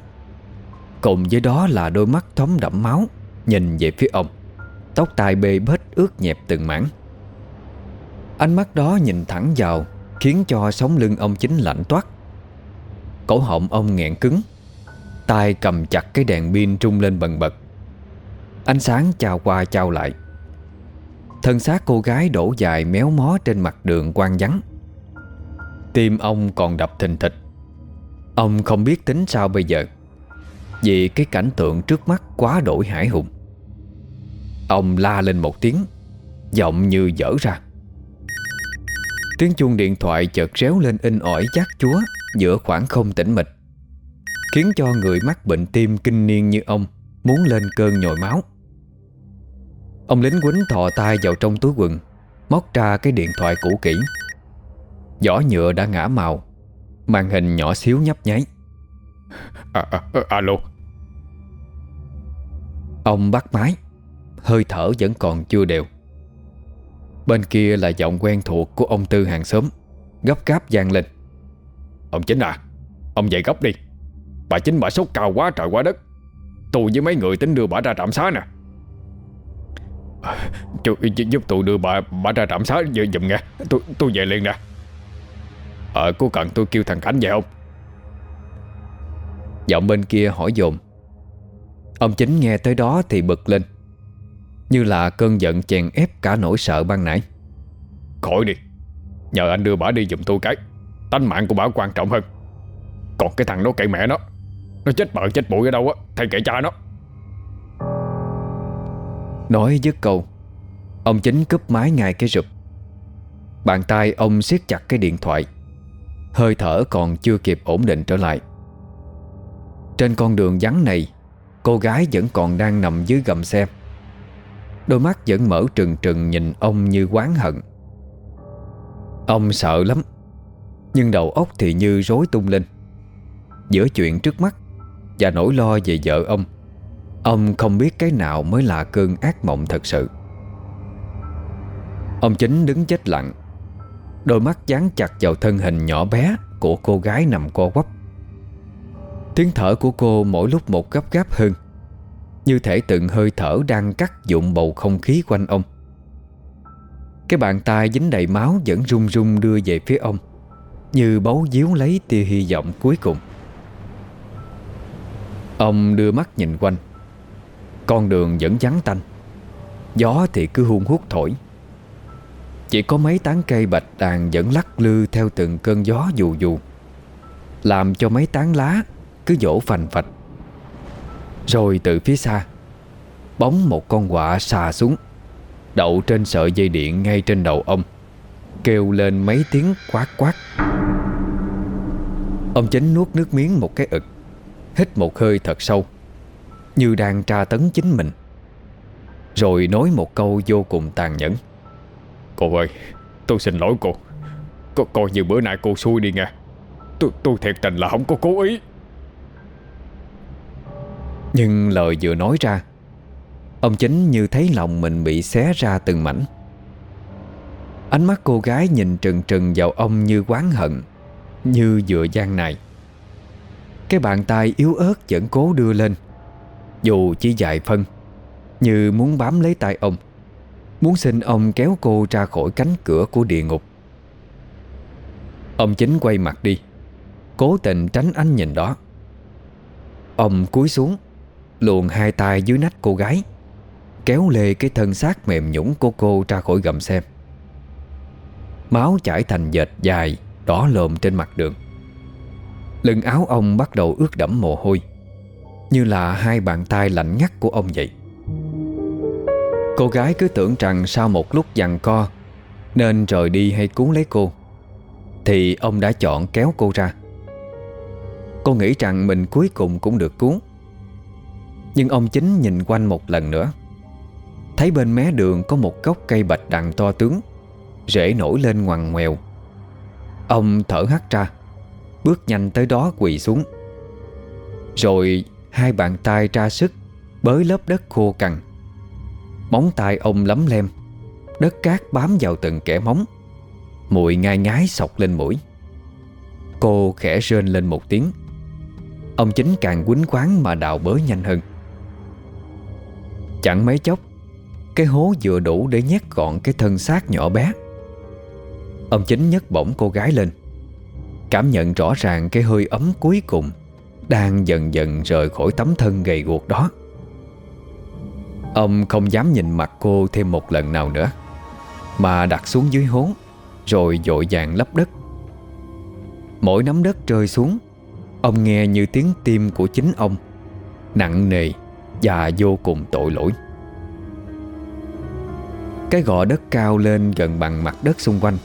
[SPEAKER 1] Cùng với đó là đôi mắt thấm đẫm máu, Nhìn về phía ông. Tóc tai bê bết ướt nhẹp từng mảng. Ánh mắt đó nhìn thẳng vào, Khiến cho sống lưng ông chính lạnh toát. Cổ họng ông nghẹn cứng, tay cầm chặt cái đèn pin trung lên bần bật. Ánh sáng chào qua chào lại. Thân xác cô gái đổ dài méo mó trên mặt đường quang vắng. Tim ông còn đập thình thịch. Ông không biết tính sao bây giờ, Vì cái cảnh tượng trước mắt quá đổi hải hùng. Ông la lên một tiếng, Giọng như dở ra. Tiếng chuông điện thoại chợt réo lên in ỏi chát chúa Giữa khoảng không tĩnh mịch, Khiến cho người mắc bệnh tim kinh niên như ông Muốn lên cơn nhồi máu. Ông lính quýnh thò tay vào trong túi quần Móc ra cái điện thoại cũ kỹ. Vỏ nhựa đã ngã màu Màn hình nhỏ xíu nhấp nháy.
[SPEAKER 2] À, à, à, Alo.
[SPEAKER 1] Ông bắt máy Hơi thở vẫn còn chưa đều. Bên kia là giọng quen thuộc của ông Tư hàng xóm Gấp gáp vang lên.
[SPEAKER 2] Ông Chính à Ông dậy gấp đi. Bà Chính bà sốt cao quá trời quá đất. Tôi với mấy người tính đưa bà ra trạm xá nè Chú giúp tôi đưa bà bà ra trạm xá giùm nghe. Tôi tôi về liền nè. Ờ cô cần tôi kêu thằng Khánh về không?
[SPEAKER 1] Giọng bên kia hỏi dồn. Ông chính nghe tới đó thì bực lên. Như là cơn giận chèn ép cả nỗi sợ ban nãy.
[SPEAKER 2] Khỏi đi. Nhờ anh đưa bà đi giùm tôi cái. Tánh mạng của bà quan trọng hơn. Còn cái thằng đó cậy mẹ nó. Nó chết bợ chết bụi ở đâu á Thầy kệ cha nó
[SPEAKER 1] Nói dứt câu, Ông chính cúp máy ngay cái rụp. Bàn tay ông siết chặt cái điện thoại. Hơi thở còn chưa kịp ổn định trở lại. Trên con đường vắng này, Cô gái vẫn còn đang nằm dưới gầm xe. Đôi mắt vẫn mở trừng trừng nhìn ông như quán hận. Ông sợ lắm, Nhưng đầu óc thì như rối tung lên. Giữa chuyện trước mắt Và nỗi lo về vợ ông Ông không biết cái nào mới là cơn ác mộng thật sự. Ông chính đứng chết lặng. Đôi mắt dán chặt vào thân hình nhỏ bé Của cô gái nằm co quắp. Tiếng thở của cô mỗi lúc một gấp gáp hơn, Như thể từng hơi thở đang cắt dụng bầu không khí quanh ông. Cái bàn tay dính đầy máu vẫn run run đưa về phía ông, Như bấu díu lấy tia hy vọng cuối cùng. Ông đưa mắt nhìn quanh. Con đường vẫn vắng tanh. Gió thì cứ hung hút thổi. Chỉ có mấy tán cây bạch đàn vẫn lắc lư theo từng cơn gió dù dù, Làm cho mấy tán lá cứ vỗ phành phạch. Rồi từ phía xa, Bóng một con quạ xà xuống, Đậu trên sợi dây điện ngay trên đầu ông, Kêu lên mấy tiếng quát quát. Ông chính nuốt nước miếng một cái ực, Hít một hơi thật sâu. Như đang tra tấn chính mình. Rồi nói một câu vô cùng tàn nhẫn.
[SPEAKER 2] Cô ơi Tôi xin lỗi cô. Co Coi như bữa nay cô xui đi nha. Tôi, tôi thiệt tình là không có cố ý.
[SPEAKER 1] Nhưng lời vừa nói ra Ông chính như thấy lòng mình bị xé ra từng mảnh. Ánh mắt cô gái nhìn trừng trừng vào ông như quán hận Như vừa gian này Cái bàn tay yếu ớt vẫn cố đưa lên dù chỉ dài phân, Như muốn bám lấy tay ông, Muốn xin ông kéo cô ra khỏi cánh cửa của địa ngục. Ông chính quay mặt đi, Cố tình tránh ánh nhìn đó. Ông cúi xuống, Luồn hai tay dưới nách cô gái, Kéo lê cái thân xác mềm nhũng của cô ra khỏi gầm xe Máu chảy thành dệt dài, Đỏ lồm trên mặt đường. Lưng áo ông bắt đầu ướt đẫm mồ hôi. Như là hai bàn tay lạnh ngắt của ông vậy. Cô gái cứ tưởng rằng sau một lúc giằng co, Nên rời đi hay cuốn lấy cô, Thì ông đã chọn kéo cô ra. Cô nghĩ rằng mình cuối cùng cũng được cuốn. Nhưng ông chính nhìn quanh một lần nữa, Thấy bên mé đường có một gốc cây bạch đằng to tướng, Rễ nổi lên ngoằn ngoèo. Ông thở hắt ra, Bước nhanh tới đó quỳ xuống. Rồi hai bàn tay ra sức, Bới lớp đất khô cằn. Móng tay ông lấm lem, Đất cát bám vào từng kẻ móng. Mùi ngai ngái sọc lên mũi. Cô khẽ rên lên một tiếng. Ông chính càng quýnh quán mà đào bới nhanh hơn. Chẳng mấy chốc, Cái hố vừa đủ để nhét gọn cái thân xác nhỏ bé. Ông chính nhấc bổng cô gái lên, Cảm nhận rõ ràng cái hơi ấm cuối cùng. Đang dần dần rời khỏi tấm thân gầy guộc đó. Ông không dám nhìn mặt cô thêm một lần nào nữa, Mà đặt xuống dưới hố, Rồi dội vàng lấp đất. Mỗi nắm đất rơi xuống, Ông nghe như tiếng tim của chính ông, Nặng nề Và vô cùng tội lỗi. Cái gò đất cao lên gần bằng mặt đất xung quanh,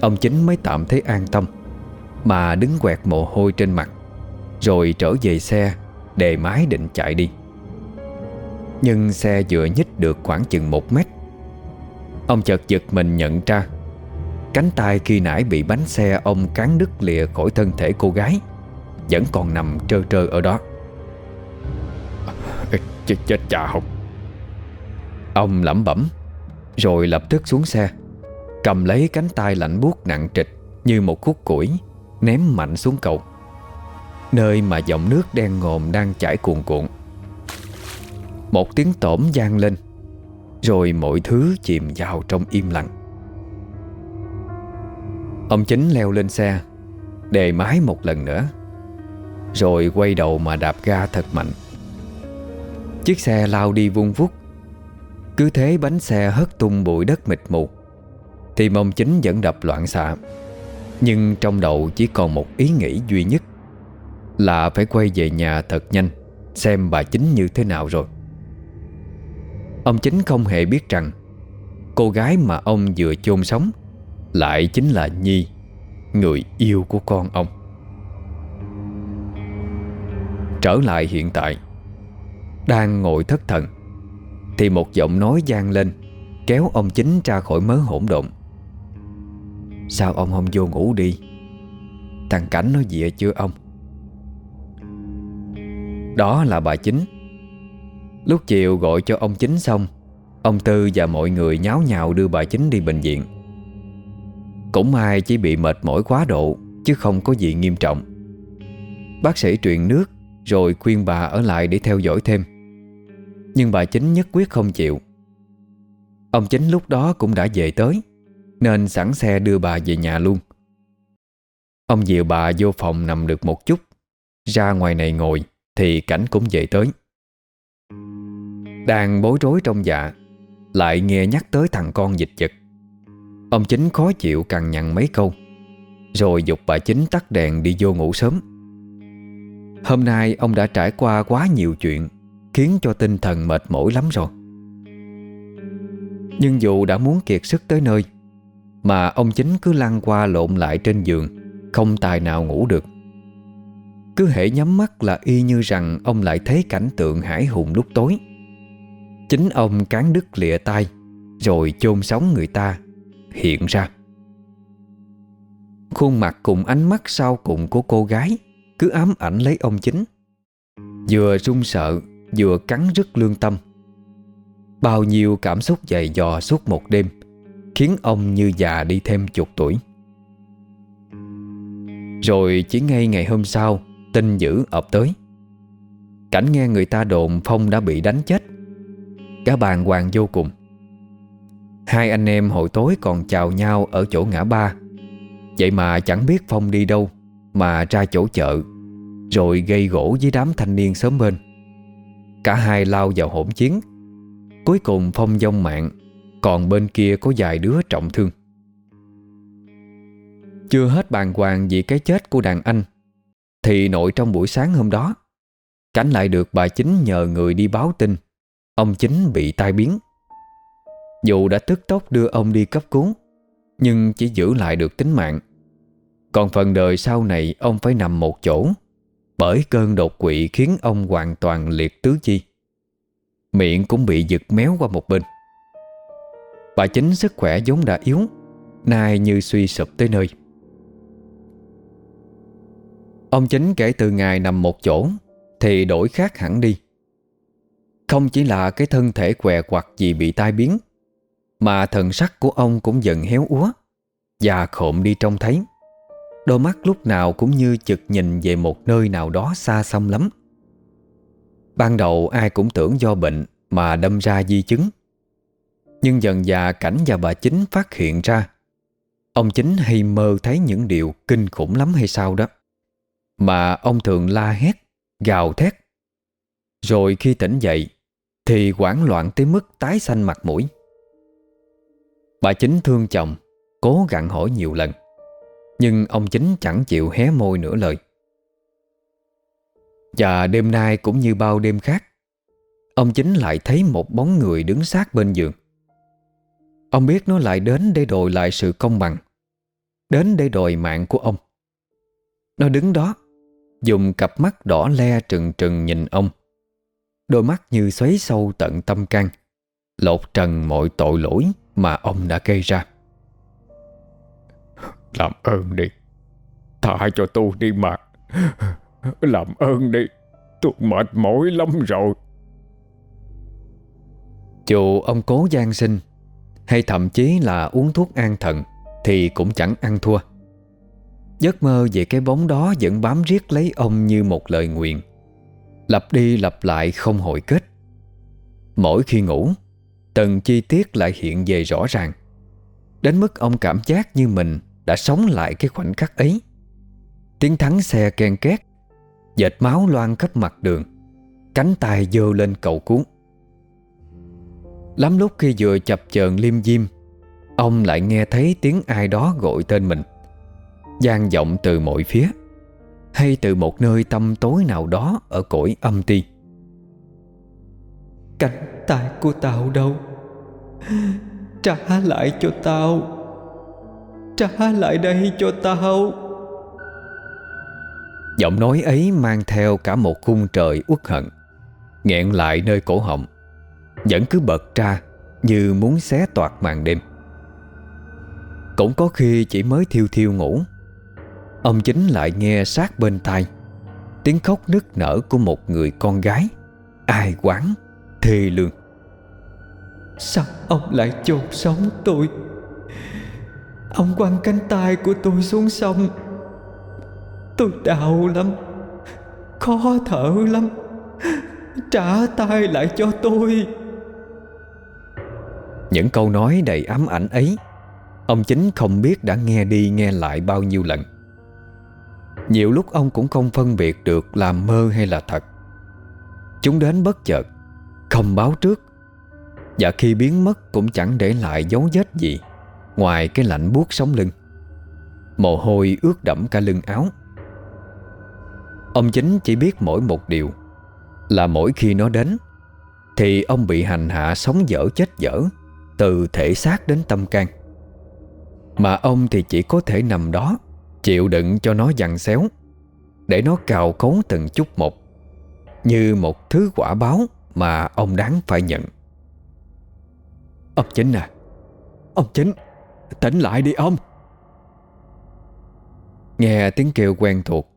[SPEAKER 1] Ông chính mới tạm thấy an tâm, Mà đứng quẹt mồ hôi trên mặt. Rồi trở về xe Đề mái định chạy đi. Nhưng xe vừa nhích được khoảng chừng một mét. Ông chợt giật mình nhận ra Cánh tay khi nãy bị bánh xe ông cán đứt lìa khỏi thân thể cô gái Vẫn còn nằm trơ trơ ở đó.
[SPEAKER 2] Chết chết không?
[SPEAKER 1] Ông lẩm bẩm Rồi lập tức xuống xe Cầm lấy cánh tay lạnh buốt nặng trịch Như một khúc củi Ném mạnh xuống cầu Nơi mà dòng nước đen ngòm đang chảy cuồn cuộn. Một tiếng tổm gian lên, Rồi mọi thứ chìm vào trong im lặng. Ông chính leo lên xe, Đề mái một lần nữa, Rồi quay đầu mà đạp ga thật mạnh. Chiếc xe lao đi vung vút Cứ thế bánh xe hất tung bụi đất mịt mù. Thì mông chính vẫn đập loạn xạ. Nhưng trong đầu chỉ còn một ý nghĩ duy nhất. Là phải quay về nhà thật nhanh, Xem bà chính như thế nào rồi. Ông chính không hề biết rằng, Cô gái mà ông vừa chôn sống Lại chính là Nhi, Người yêu của con ông. Trở lại hiện tại, Đang ngồi thất thần, Thì một giọng nói gian lên, Kéo ông chính ra khỏi mớ hỗn độn. Sao ông không vô ngủ đi? Thằng Cảnh nó dịa chưa ông? Đó là bà chính. Lúc chiều gọi cho ông chính xong, Ông Tư và mọi người nháo nhào đưa bà chính đi bệnh viện. Cũng may chỉ bị mệt mỏi quá độ, Chứ không có gì nghiêm trọng. Bác sĩ truyền nước, Rồi khuyên bà ở lại để theo dõi thêm. Nhưng bà chính nhất quyết không chịu. Ông chính lúc đó cũng đã về tới, Nên sẵn xe đưa bà về nhà luôn. Ông dìu bà vô phòng nằm được một chút, Ra ngoài này ngồi. Thì cảnh cũng về tới. Đang bối rối trong dạ Lại nghe nhắc tới thằng con dịch giật Ông chính khó chịu cằn nhằn mấy câu, Rồi dục bà chính tắt đèn đi vô ngủ sớm. Hôm nay ông đã trải qua quá nhiều chuyện, Khiến cho tinh thần mệt mỏi lắm rồi. Nhưng dù đã muốn kiệt sức tới nơi, Mà ông chính cứ lăn qua lộn lại trên giường, Không tài nào ngủ được. Cứ hễ nhắm mắt là y như rằng Ông lại thấy cảnh tượng hải hùng lúc tối. Chính ông cán đứt lịa tay, Rồi chôn sống người ta, Hiện ra. Khuôn mặt cùng ánh mắt sau cùng của cô gái Cứ ám ảnh lấy ông chính. Vừa run sợ, Vừa cắn rứt lương tâm. Bao nhiêu cảm xúc dày dò suốt một đêm, Khiến ông như già đi thêm chục tuổi. Rồi chỉ ngay ngày hôm sau Tin dữ ập tới. Cảnh nghe người ta đồn Phong đã bị đánh chết. Cả bàn hoàng vô cùng. Hai anh em hồi tối còn chào nhau Ở chỗ ngã ba. Vậy mà chẳng biết Phong đi đâu, Mà ra chỗ chợ, Rồi gây gỗ với đám thanh niên sớm bên. Cả hai lao vào hỗn chiến. Cuối cùng Phong dông mạng, Còn bên kia có vài đứa trọng thương. Chưa hết bàn hoàng vì cái chết của đàn anh thì nội trong buổi sáng hôm đó, Cảnh lại được bà chính nhờ người đi báo tin, Ông chính bị tai biến. Dù đã tức tốc đưa ông đi cấp cứu, Nhưng chỉ giữ lại được tính mạng. Còn phần đời sau này, Ông phải nằm một chỗ, Bởi cơn đột quỵ khiến ông hoàn toàn liệt tứ chi. Miệng cũng bị giật méo qua một bên. Bà chính sức khỏe vốn đã yếu, Nay như suy sụp tới nơi. Ông chính kể từ ngày nằm một chỗ, Thì đổi khác hẳn đi. Không chỉ là cái thân thể què quặt gì bị tai biến, Mà thần sắc của ông cũng dần héo úa Và khộm đi trông thấy. Đôi mắt lúc nào cũng như chực nhìn về một nơi nào đó xa xăm lắm. Ban đầu ai cũng tưởng do bệnh mà đâm ra di chứng. Nhưng dần dà cảnh và bà chính phát hiện ra, Ông chính hay mơ thấy những điều kinh khủng lắm hay sao đó. Mà ông thường la hét, gào thét. Rồi khi tỉnh dậy Thì hoảng loạn tới mức tái xanh mặt mũi. Bà chính thương chồng Cố gặn hỏi nhiều lần Nhưng ông chính chẳng chịu hé môi nửa lời. Và đêm nay cũng như bao đêm khác Ông chính lại thấy một bóng người đứng sát bên giường. Ông biết nó lại đến để đòi lại sự công bằng Đến để đòi mạng của ông. Nó đứng đó Dùng cặp mắt đỏ le trừng trừng nhìn ông. Đôi mắt như xoáy sâu tận tâm can. Lột trần mọi tội lỗi mà ông đã gây ra.
[SPEAKER 2] Làm ơn đi. Tha cho tôi đi mà. Làm ơn đi. Tôi mệt mỏi lắm rồi.
[SPEAKER 1] Dù ông cố gian sinh Hay thậm chí là uống thuốc an thần Thì cũng chẳng ăn thua Giấc mơ về cái bóng đó Vẫn bám riết lấy ông như một lời nguyện Lặp đi lặp lại không hồi kết. Mỗi khi ngủ, Từng chi tiết lại hiện về rõ ràng. Đến mức ông cảm giác như mình Đã sống lại cái khoảnh khắc ấy. Tiếng thắng xe ken két, Dệt máu loan khắp mặt đường, Cánh tay dơ lên cầu cuốn. Lắm lúc khi vừa chập chờn liêm diêm, Ông lại nghe thấy tiếng ai đó gọi tên mình gian vọng từ mọi phía Hay từ một nơi tâm tối nào đó Ở cõi âm ti.
[SPEAKER 3] Cánh tay của tao đâu? Trả lại cho tao. Trả lại đây cho tao.
[SPEAKER 1] Giọng nói ấy mang theo cả một khung trời uất hận Nghẹn lại nơi cổ họng Vẫn cứ bật ra Như muốn xé toạc màn đêm. Cũng có khi chỉ mới thiêu thiêu ngủ Ông chính lại nghe sát bên tai. Tiếng khóc nức nở của một người con gái. Ai quán, Thê lương.
[SPEAKER 3] Sao ông lại chôn sống tôi? Ông quăng cánh tay của tôi xuống sông. Tôi đau lắm, Khó thở lắm. Trả tay lại cho tôi.
[SPEAKER 1] Những câu nói đầy ám ảnh ấy, Ông chính không biết đã nghe đi nghe lại bao nhiêu lần. Nhiều lúc ông cũng không phân biệt được là mơ hay là thật. Chúng đến bất chợt, Không báo trước. Và khi biến mất cũng chẳng để lại dấu vết gì Ngoài cái lạnh buốt sống lưng. Mồ hôi ướt đẫm cả lưng áo. Ông chính chỉ biết mỗi một điều, Là mỗi khi nó đến, Thì ông bị hành hạ sống dở chết dở, Từ thể xác đến tâm can. Mà ông thì chỉ có thể nằm đó Chịu đựng cho nó dằn xéo, Để nó cào cấu từng chút một, Như một thứ quả báo Mà ông đáng phải nhận. Ông chính à Ông chính, Tỉnh lại đi ông. Nghe tiếng kêu quen thuộc,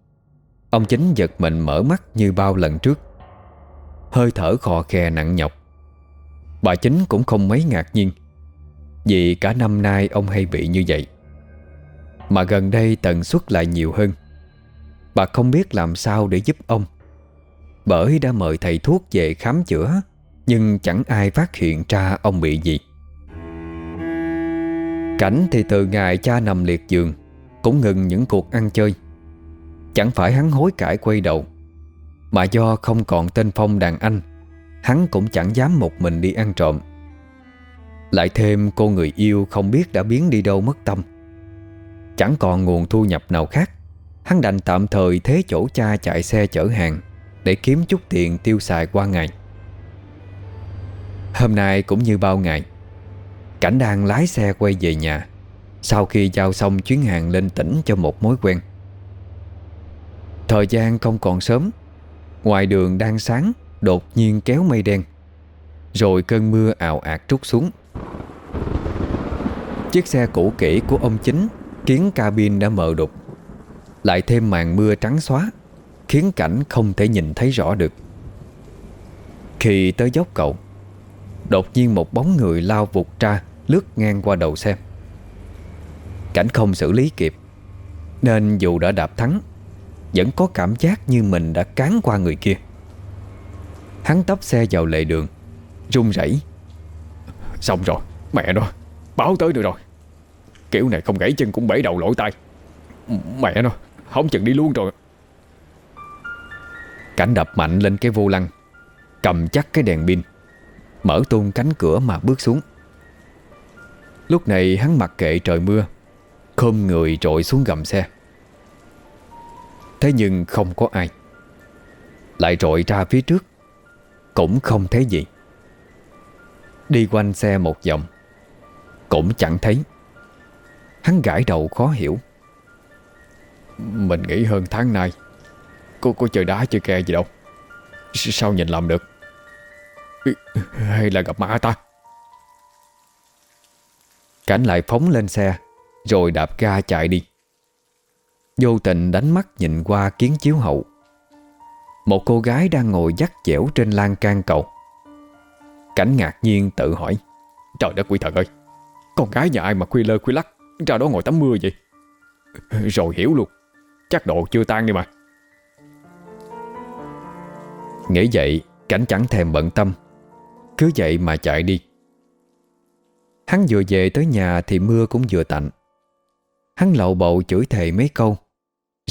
[SPEAKER 1] Ông chính giật mình mở mắt như bao lần trước. Hơi thở khò khe nặng nhọc. Bà chính cũng không mấy ngạc nhiên, Vì cả năm nay ông hay bị như vậy. Mà gần đây tần suất lại nhiều hơn. Bà không biết làm sao để giúp ông. Bởi đã mời thầy thuốc về khám chữa, Nhưng chẳng ai phát hiện ra ông bị gì. Cảnh thì từ ngày cha nằm liệt giường, Cũng ngừng những cuộc ăn chơi. Chẳng phải hắn hối cải quay đầu, Mà do không còn tên Phong đàn anh, Hắn cũng chẳng dám một mình đi ăn trộm. Lại thêm cô người yêu không biết đã biến đi đâu mất tâm. Chẳng còn nguồn thu nhập nào khác. Hắn đành tạm thời thế chỗ cha chạy xe chở hàng Để kiếm chút tiền tiêu xài qua ngày. Hôm nay cũng như bao ngày, Cảnh đang lái xe quay về nhà Sau khi giao xong chuyến hàng lên tỉnh cho một mối quen. Thời gian không còn sớm, Ngoài đường đang sáng, Đột nhiên kéo mây đen, Rồi cơn mưa ảo ạt trút xuống. Chiếc xe cũ kỹ của ông chính Kiến cabin đã mờ đục. Lại thêm màn mưa trắng xóa Khiến cảnh không thể nhìn thấy rõ được. Khi tới dốc cậu, Đột nhiên một bóng người lao vụt ra Lướt ngang qua đầu xem. Cảnh không xử lý kịp Nên dù đã đạp thắng Vẫn có cảm giác như mình đã cán qua người kia. Hắn tấp xe vào lề đường run rẩy.
[SPEAKER 2] Xong rồi Mẹ nó Báo tới được rồi. Kiểu này không gãy chân cũng bể đầu lỗi tay Mẹ nó Không chừng đi luôn rồi.
[SPEAKER 1] Cảnh đập mạnh lên cái vô lăng, Cầm chắc cái đèn pin, Mở tung cánh cửa mà bước xuống. Lúc này hắn mặc kệ trời mưa, Khom người trội xuống gầm xe. Thế nhưng không có ai. Lại trội ra phía trước, Cũng không thấy gì. Đi quanh xe một vòng, Cũng chẳng thấy. Hắn gãi đầu khó hiểu.
[SPEAKER 2] Mình nghĩ hơn tháng nay. Cô có chơi đá chơi ke gì đâu. Sao nhìn làm được? Hay là gặp ma ta?
[SPEAKER 1] Cảnh lại phóng lên xe, Rồi đạp ga chạy đi. Vô tình đánh mắt nhìn qua kiến chiếu hậu. Một cô gái đang ngồi dắt dẻo trên lan can cầu. Cảnh ngạc nhiên tự hỏi,
[SPEAKER 2] Trời đất quỷ thần ơi, Con gái nhà ai mà khuy lơ khuy lắc? Ra đó ngồi tắm mưa vậy? Rồi hiểu luôn. Chắc độ chưa tan đi mà.
[SPEAKER 1] Nghĩ vậy, Cảnh chẳng thèm bận tâm. Cứ vậy mà chạy đi. Hắn vừa về tới nhà thì mưa cũng vừa tạnh. Hắn lậu bầu chửi thề mấy câu,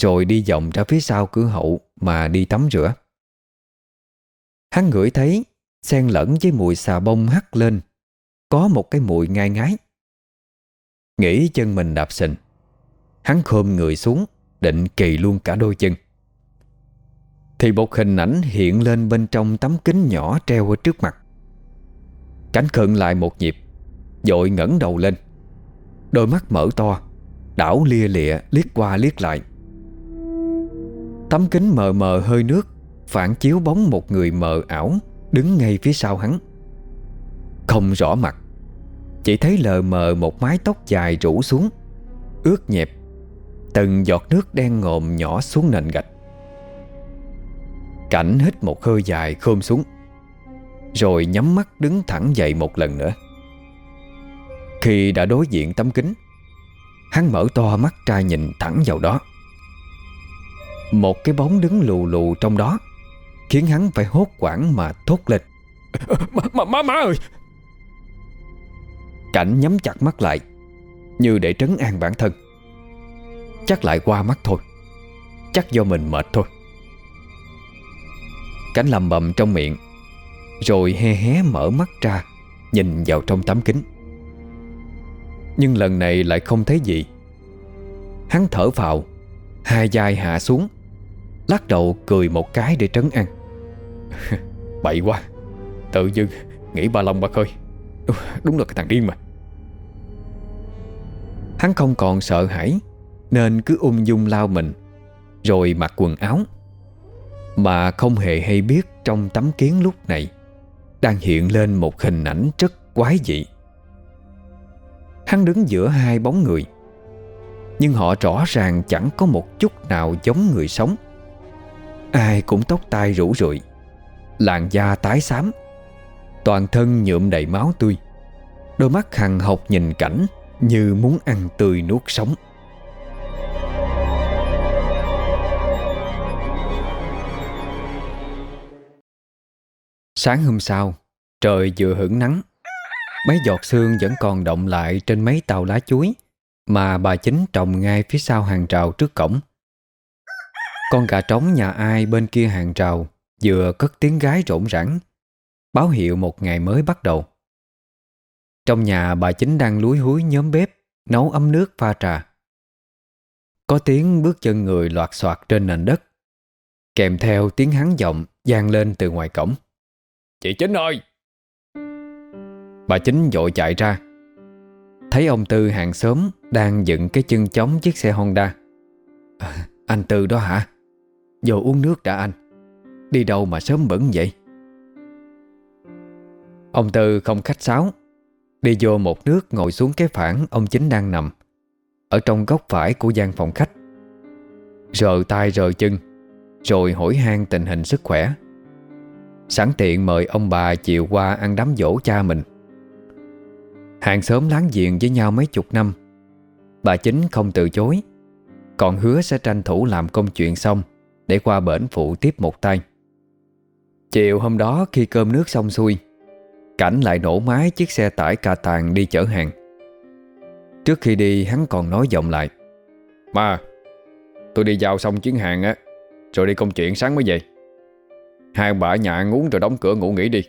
[SPEAKER 1] Rồi đi vòng ra phía sau cửa hậu Mà đi tắm rửa. Hắn ngửi thấy Xen lẫn với mùi xà bông hắt lên. Có một cái mùi ngai ngái. Nghĩ chân mình đạp sình. Hắn khom người xuống, Định kỳ luôn cả đôi chân. Thì một hình ảnh hiện lên bên trong tấm kính nhỏ treo ở trước mặt. Cảnh khựng lại một nhịp, Dội ngẩng đầu lên. Đôi mắt mở to, Đảo lia lịa liếc qua liếc lại. Tấm kính mờ mờ hơi nước, Phản chiếu bóng một người mờ ảo Đứng ngay phía sau hắn. Không rõ mặt chỉ thấy lờ mờ một mái tóc dài rủ xuống. Ướt nhẹp Từng giọt nước đen ngồm nhỏ xuống nền gạch. Cảnh hít một hơi dài khôm xuống Rồi nhắm mắt đứng thẳng dậy một lần nữa. Khi đã đối diện tấm kính Hắn mở to mắt ra nhìn thẳng vào đó. Một cái bóng đứng lù lù trong đó Khiến hắn phải hốt quảng mà thốt lên.
[SPEAKER 2] Má, má, má ơi!
[SPEAKER 1] Cảnh nhắm chặt mắt lại, Như để trấn an bản thân. Chắc lại qua mắt thôi, Chắc do mình mệt thôi. Cảnh lầm bầm trong miệng, Rồi he hé mở mắt ra, Nhìn vào trong tấm kính. Nhưng lần này lại không thấy gì. Hắn thở vào, Hai vai hạ xuống, Lắc đầu cười một cái để trấn an.
[SPEAKER 2] Bậy quá, Tự dưng nghĩ ba lòng ba khơi. Đúng là cái thằng điên mà.
[SPEAKER 1] Hắn không còn sợ hãi, Nên cứ ung dung lao mình, Rồi mặc quần áo, Mà không hề hay biết Trong tấm kiến lúc này Đang hiện lên một hình ảnh rất quái dị. Hắn đứng giữa hai bóng người, Nhưng họ rõ ràng chẳng có một chút nào giống người sống. Ai cũng tóc tai rủ rượi, Làn da tái xám Toàn thân nhuộm đầy máu tươi. Đôi mắt hằng học nhìn cảnh Như muốn ăn tươi nuốt sống. Sáng hôm sau, Trời vừa hưởng nắng. Mấy giọt sương vẫn còn động lại Trên mấy tàu lá chuối Mà bà chính trồng ngay phía sau hàng rào trước cổng. Con gà trống nhà ai bên kia hàng rào Vừa cất tiếng gái rộn rãng. Báo hiệu một ngày mới bắt đầu. Trong nhà bà chính đang lúi húi nhóm bếp Nấu ấm nước pha trà. Có tiếng bước chân người loạt soạt trên nền đất Kèm theo tiếng hắn giọng vang lên từ ngoài cổng.
[SPEAKER 2] Chị Chính ơi!
[SPEAKER 1] Bà chính vội chạy ra. Thấy ông Tư hàng xóm Đang dựng cái chân chống chiếc xe Honda. À, Anh Tư đó hả? Vô uống nước đã anh. Đi đâu mà sớm bẩn vậy Ông Tư không khách sáo. Đi vô một nước ngồi xuống cái phản, Ông chính đang nằm. Ở trong góc phải của gian phòng khách. Rờ tay rờ chân, Rồi hỏi han tình hình sức khỏe. Sẵn tiện mời ông bà chiều qua ăn đám dỗ cha mình. Hàng xóm láng giềng với nhau mấy chục năm. Bà chính không từ chối, Còn hứa sẽ tranh thủ làm công chuyện xong Để qua bển phụ tiếp một tay. Chiều hôm đó khi cơm nước xong xuôi Cảnh lại nổ máy chiếc xe tải cà tàng đi chở hàng. Trước khi đi, hắn còn nói giọng lại.
[SPEAKER 2] Mà Tôi đi giao xong chuyến hàng á, Rồi đi công chuyện sáng mới về. Hai bà nhà ăn uống rồi đóng cửa ngủ nghỉ đi.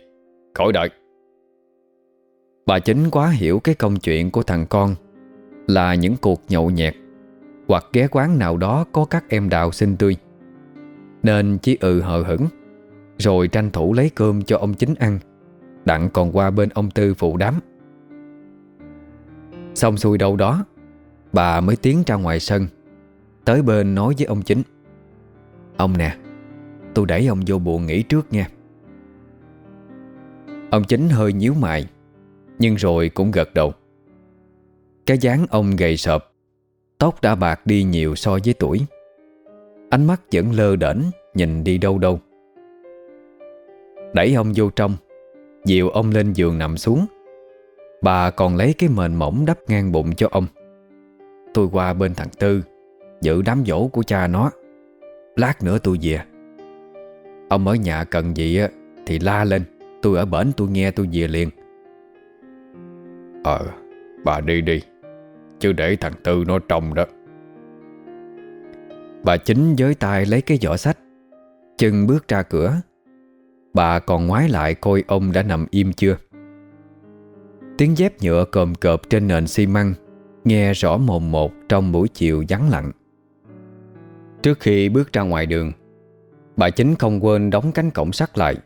[SPEAKER 2] Khỏi đợi.
[SPEAKER 1] Bà chính quá hiểu cái công chuyện của thằng con Là những cuộc nhậu nhẹt Hoặc ghé quán nào đó có các em đào xinh tươi. Nên chỉ ừ hờ hững, Rồi tranh thủ lấy cơm cho ông chính ăn. Đặng còn qua bên ông Tư phụ đám. Xong xuôi đâu đó, Bà mới tiến ra ngoài sân, Tới bên nói với ông chính. Ông nè, Tôi đẩy ông vô buồn nghỉ trước nha. Ông chính hơi nhíu mày, Nhưng rồi cũng gật đầu. Cái dáng ông gầy sợp, Tóc đã bạc đi nhiều so với tuổi. Ánh mắt vẫn lơ đễnh, Nhìn đi đâu đâu. Đẩy ông vô trong Dịu ông lên giường nằm xuống. Bà còn lấy cái mền mỏng đắp ngang bụng cho ông. Tôi qua bên thằng Tư, Giữ đám dỗ của cha nó. Lát nữa tôi về. Ông ở nhà cần gì Thì la lên. Tôi ở bển tôi nghe tôi về liền.
[SPEAKER 2] Ờ Bà đi đi, Chứ để thằng Tư nó trông đó.
[SPEAKER 1] Bà chính với tay lấy cái giỏ sách, Chân bước ra cửa. Bà còn ngoái lại coi ông đã nằm im chưa? Tiếng dép nhựa cồm cộp trên nền xi măng Nghe rõ mồm một trong buổi chiều vắng lặng. Trước khi bước ra ngoài đường, Bà chính không quên đóng cánh cổng sắt lại.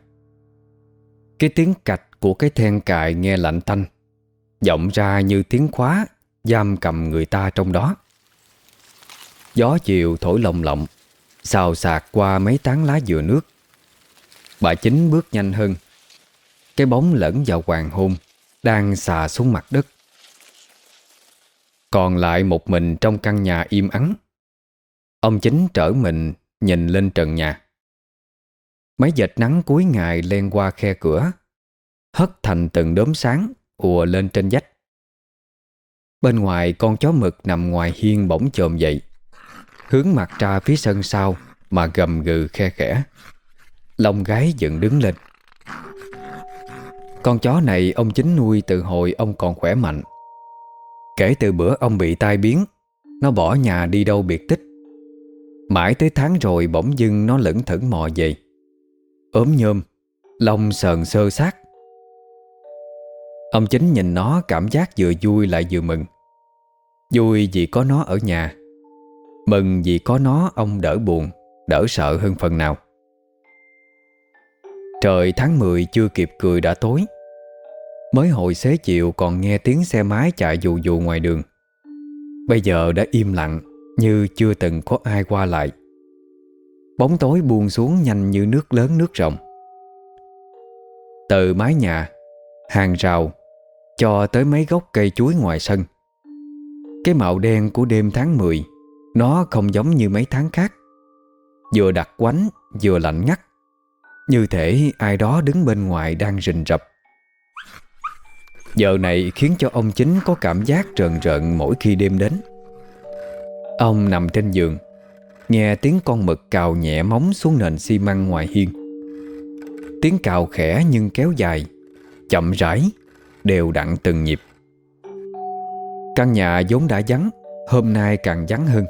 [SPEAKER 1] Cái tiếng cạch của cái then cài nghe lạnh tanh vọng ra như tiếng khóa Giam cầm người ta trong đó. Gió chiều thổi lồng lộng, Xào xạc qua mấy tán lá dừa nước. Bà chính bước nhanh hơn Cái bóng lẫn vào hoàng hôn Đang xà xuống mặt đất Còn lại một mình trong căn nhà im ắng Ông chính trở mình Nhìn lên trần nhà Mấy dệt nắng cuối ngày len qua khe cửa Hất thành từng đốm sáng ùa lên trên vách. Bên ngoài con chó mực nằm ngoài hiên bỗng chồm dậy, hướng mặt ra phía sân sau mà gầm gừ khe khẽ. Lòng gái dựng đứng lên. Con chó này ông chính nuôi từ hồi ông còn khỏe mạnh. Kể từ bữa ông bị tai biến, nó bỏ nhà đi đâu biệt tích. Mãi tới tháng rồi bỗng dưng nó lững thững mò về. ốm nhôm, lông sờn sơ sát Ông chính nhìn nó cảm giác vừa vui lại vừa mừng Vui vì có nó ở nhà Mừng vì có nó ông đỡ buồn Đỡ sợ hơn phần nào Trời tháng 10 chưa kịp cười đã tối Mới hồi xế chiều còn nghe tiếng xe máy chạy dù dù ngoài đường Bây giờ đã im lặng Như chưa từng có ai qua lại Bóng tối buông xuống nhanh như nước lớn nước rộng Từ mái nhà Hàng rào cho tới mấy gốc cây chuối ngoài sân. Cái màu đen của đêm tháng 10 nó không giống như mấy tháng khác. Vừa đặc quánh, vừa lạnh ngắt. Như thể ai đó đứng bên ngoài đang rình rập. Giờ này khiến cho ông chính có cảm giác rợn rợn mỗi khi đêm đến. Ông nằm trên giường, nghe tiếng con mực cào nhẹ móng xuống nền xi măng ngoài hiên. Tiếng cào khẽ nhưng kéo dài, chậm rãi Đều đặn từng nhịp Căn nhà vốn đã vắng Hôm nay càng vắng hơn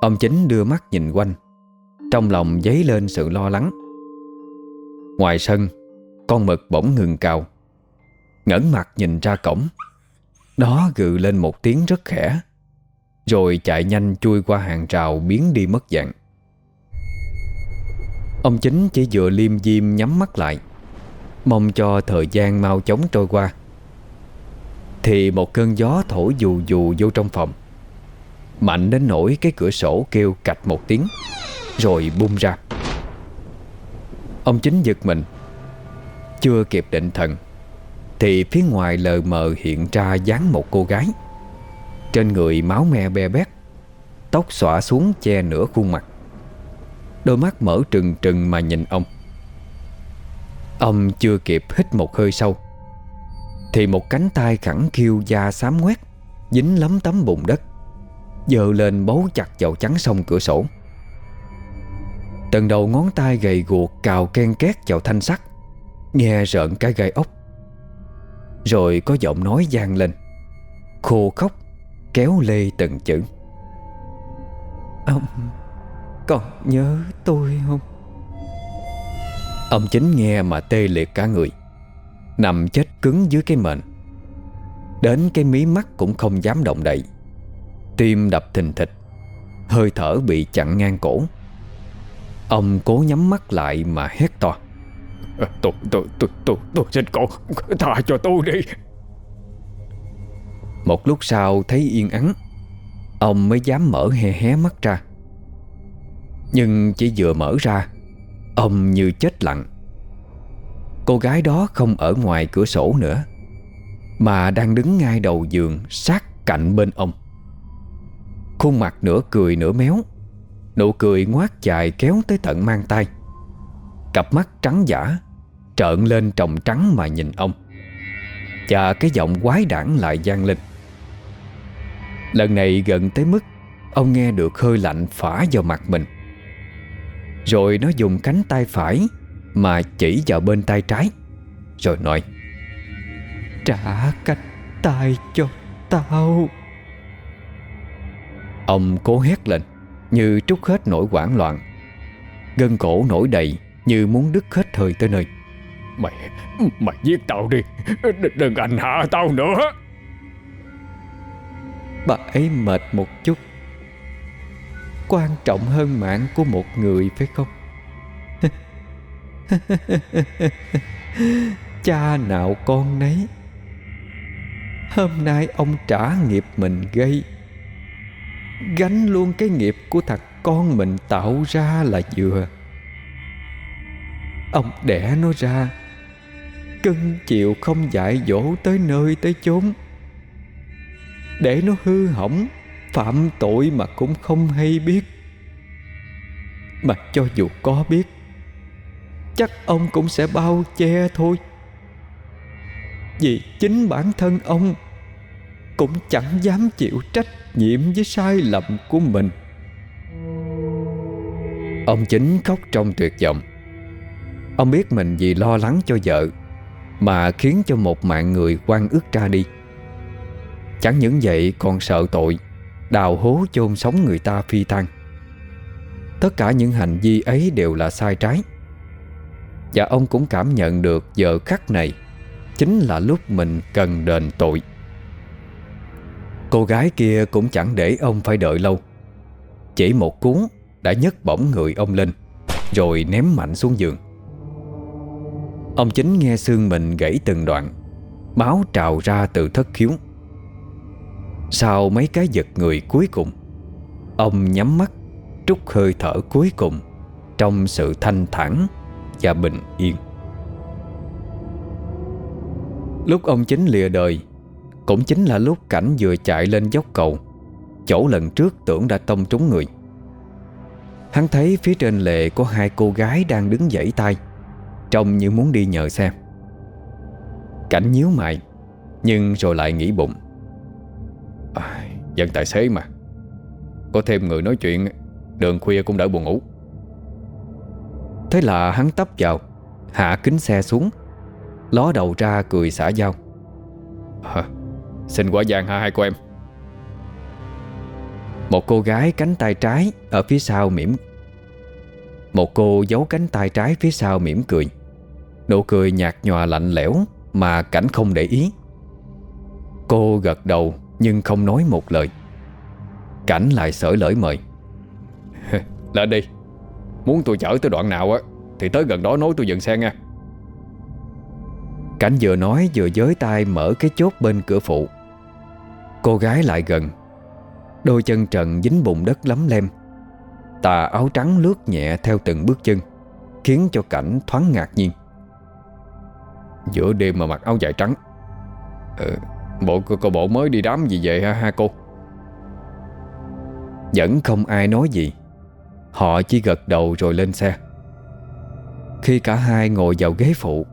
[SPEAKER 1] Ông chính đưa mắt nhìn quanh Trong lòng dấy lên sự lo lắng Ngoài sân, Con mực bỗng ngừng cào ngẩng mặt nhìn ra cổng, Nó gừ lên một tiếng rất khẽ, Rồi chạy nhanh chui qua hàng rào Biến đi mất dạng. Ông chính chỉ vừa liêm diêm nhắm mắt lại, Mong cho thời gian mau chóng trôi qua. Thì một cơn gió thổi dù dù vô trong phòng, Mạnh đến nỗi cái cửa sổ kêu cạch một tiếng, Rồi bung ra. Ông chính giật mình. Chưa kịp định thần, Thì phía ngoài lờ mờ hiện ra dáng một cô gái. Trên người máu me be bét, Tóc xõa xuống che nửa khuôn mặt. Đôi mắt mở trừng trừng mà nhìn ông. Ông chưa kịp hít một hơi sâu, Thì một cánh tay khẳng khiu da xám quét Dính lấm tấm bùn đất, Dơ lên bấu chặt vào trắng sông cửa sổ. Tận đầu ngón tay gầy guộc cào ken két vào thanh sắt. Nghe rợn cái gai ốc. Rồi có giọng nói gian lên. Khô khóc Kéo lê từng chữ. Ông Còn nhớ tôi không? Ông chính nghe mà tê liệt cả người. Nằm chết cứng dưới cái mền. Đến cái mí mắt cũng không dám động đậy. Tim đập thình thịch. Hơi thở bị chặn ngang cổ Ông cố nhắm mắt lại mà hét to.
[SPEAKER 2] Tôi, tôi, tôi, tôi, tôi xin cô Tha cho tôi đi.
[SPEAKER 1] Một lúc sau thấy yên ắng Ông mới dám mở he hé mắt ra. Nhưng chỉ vừa mở ra Ông như chết lặng. Cô gái đó không ở ngoài cửa sổ nữa Mà đang đứng ngay đầu giường Sát cạnh bên ông. Khuôn mặt nửa cười nửa méo Nụ cười ngoát dài kéo tới tận mang tay. Cặp mắt trắng giả Trợn lên tròng trắng mà nhìn ông. Và cái giọng quái đản lại gian lên. Lần này gần tới mức Ông nghe được hơi lạnh phả vào mặt mình. Rồi nó dùng cánh tay phải Mà chỉ vào bên tay trái Rồi nói
[SPEAKER 3] Trả cánh tay cho tao.
[SPEAKER 1] Ông cố hét lên Như trút hết nỗi hoảng loạn. Gân cổ nổi đầy Như muốn đứt hết hơi tới nơi.
[SPEAKER 2] Mày Mày giết tao đi Đừng, đừng hành hạ tao nữa.
[SPEAKER 3] Bà ấy mệt một chút. Quan trọng hơn mạng của một người phải không? Cha nào con nấy. Hôm nay ông trả nghiệp mình gây Gánh luôn cái nghiệp của thằng con mình tạo ra là vừa. Ông đẻ nó ra, Cưng chịu không dạy dỗ tới nơi tới chốn. Để nó hư hỏng, Phạm tội mà cũng không hay biết. Mà cho dù có biết, Chắc ông cũng sẽ bao che thôi. Vì chính bản thân ông cũng chẳng dám chịu trách nhiệm với sai lầm của mình.
[SPEAKER 1] Ông chính khóc trong tuyệt vọng. Ông biết mình vì lo lắng cho vợ Mà khiến cho một mạng người quan ước ra đi. Chẳng những vậy, còn sợ tội, Đào hố chôn sống người ta phi tan Tất cả những hành vi ấy đều là sai trái. Và ông cũng cảm nhận được giờ khắc này Chính là lúc mình cần đền tội. Cô gái kia cũng chẳng để ông phải đợi lâu. Chỉ một cuốn đã nhấc bổng người ông lên, Rồi ném mạnh xuống giường. Ông chính nghe xương mình gãy từng đoạn, Máu trào ra từ thất khiếu. Sau mấy cái giật người cuối cùng, Ông nhắm mắt, Trút hơi thở cuối cùng Trong sự thanh thản Và bình yên. Lúc ông chính lìa đời cũng chính là lúc cảnh vừa chạy lên dốc cầu Chỗ lần trước tưởng đã tông trúng người. Hắn thấy phía trên lề có hai cô gái đang đứng dãy tay Trông như muốn đi nhờ xe. Cảnh nhíu mày Nhưng rồi lại nghĩ bụng. À, Dân tài xế mà. Có thêm người nói chuyện Đường khuya cũng đỡ buồn ngủ. Thế là hắn tấp vào Hạ kính xe xuống Ló đầu ra cười xả dao. À, Xin quả vàng ha hai cô em. Một cô gái cánh tay trái Ở phía sau mỉm Một cô giấu cánh tay trái phía sau mỉm cười. Nụ cười nhạt nhòa lạnh lẽo Mà cảnh không để ý. Cô gật đầu Nhưng không nói một lời. Cảnh lại sởi lởi mời. Lên đi. Muốn tôi chở tới đoạn nào á Thì tới gần đó nối tôi dừng xe nha Cảnh vừa nói vừa giới tay mở cái chốt bên cửa phụ. Cô gái lại gần. Đôi chân trần dính bùn đất lấm lem. Tà áo trắng lướt nhẹ theo từng bước chân Khiến cho cảnh thoáng ngạc nhiên. Giữa đêm mà mặc áo dài trắng. Ừ, Bộ cô bộ mới đi đám gì vậy ha, ha cô? Vẫn không ai nói gì. Họ chỉ gật đầu rồi lên xe. Khi cả hai ngồi vào ghế phụ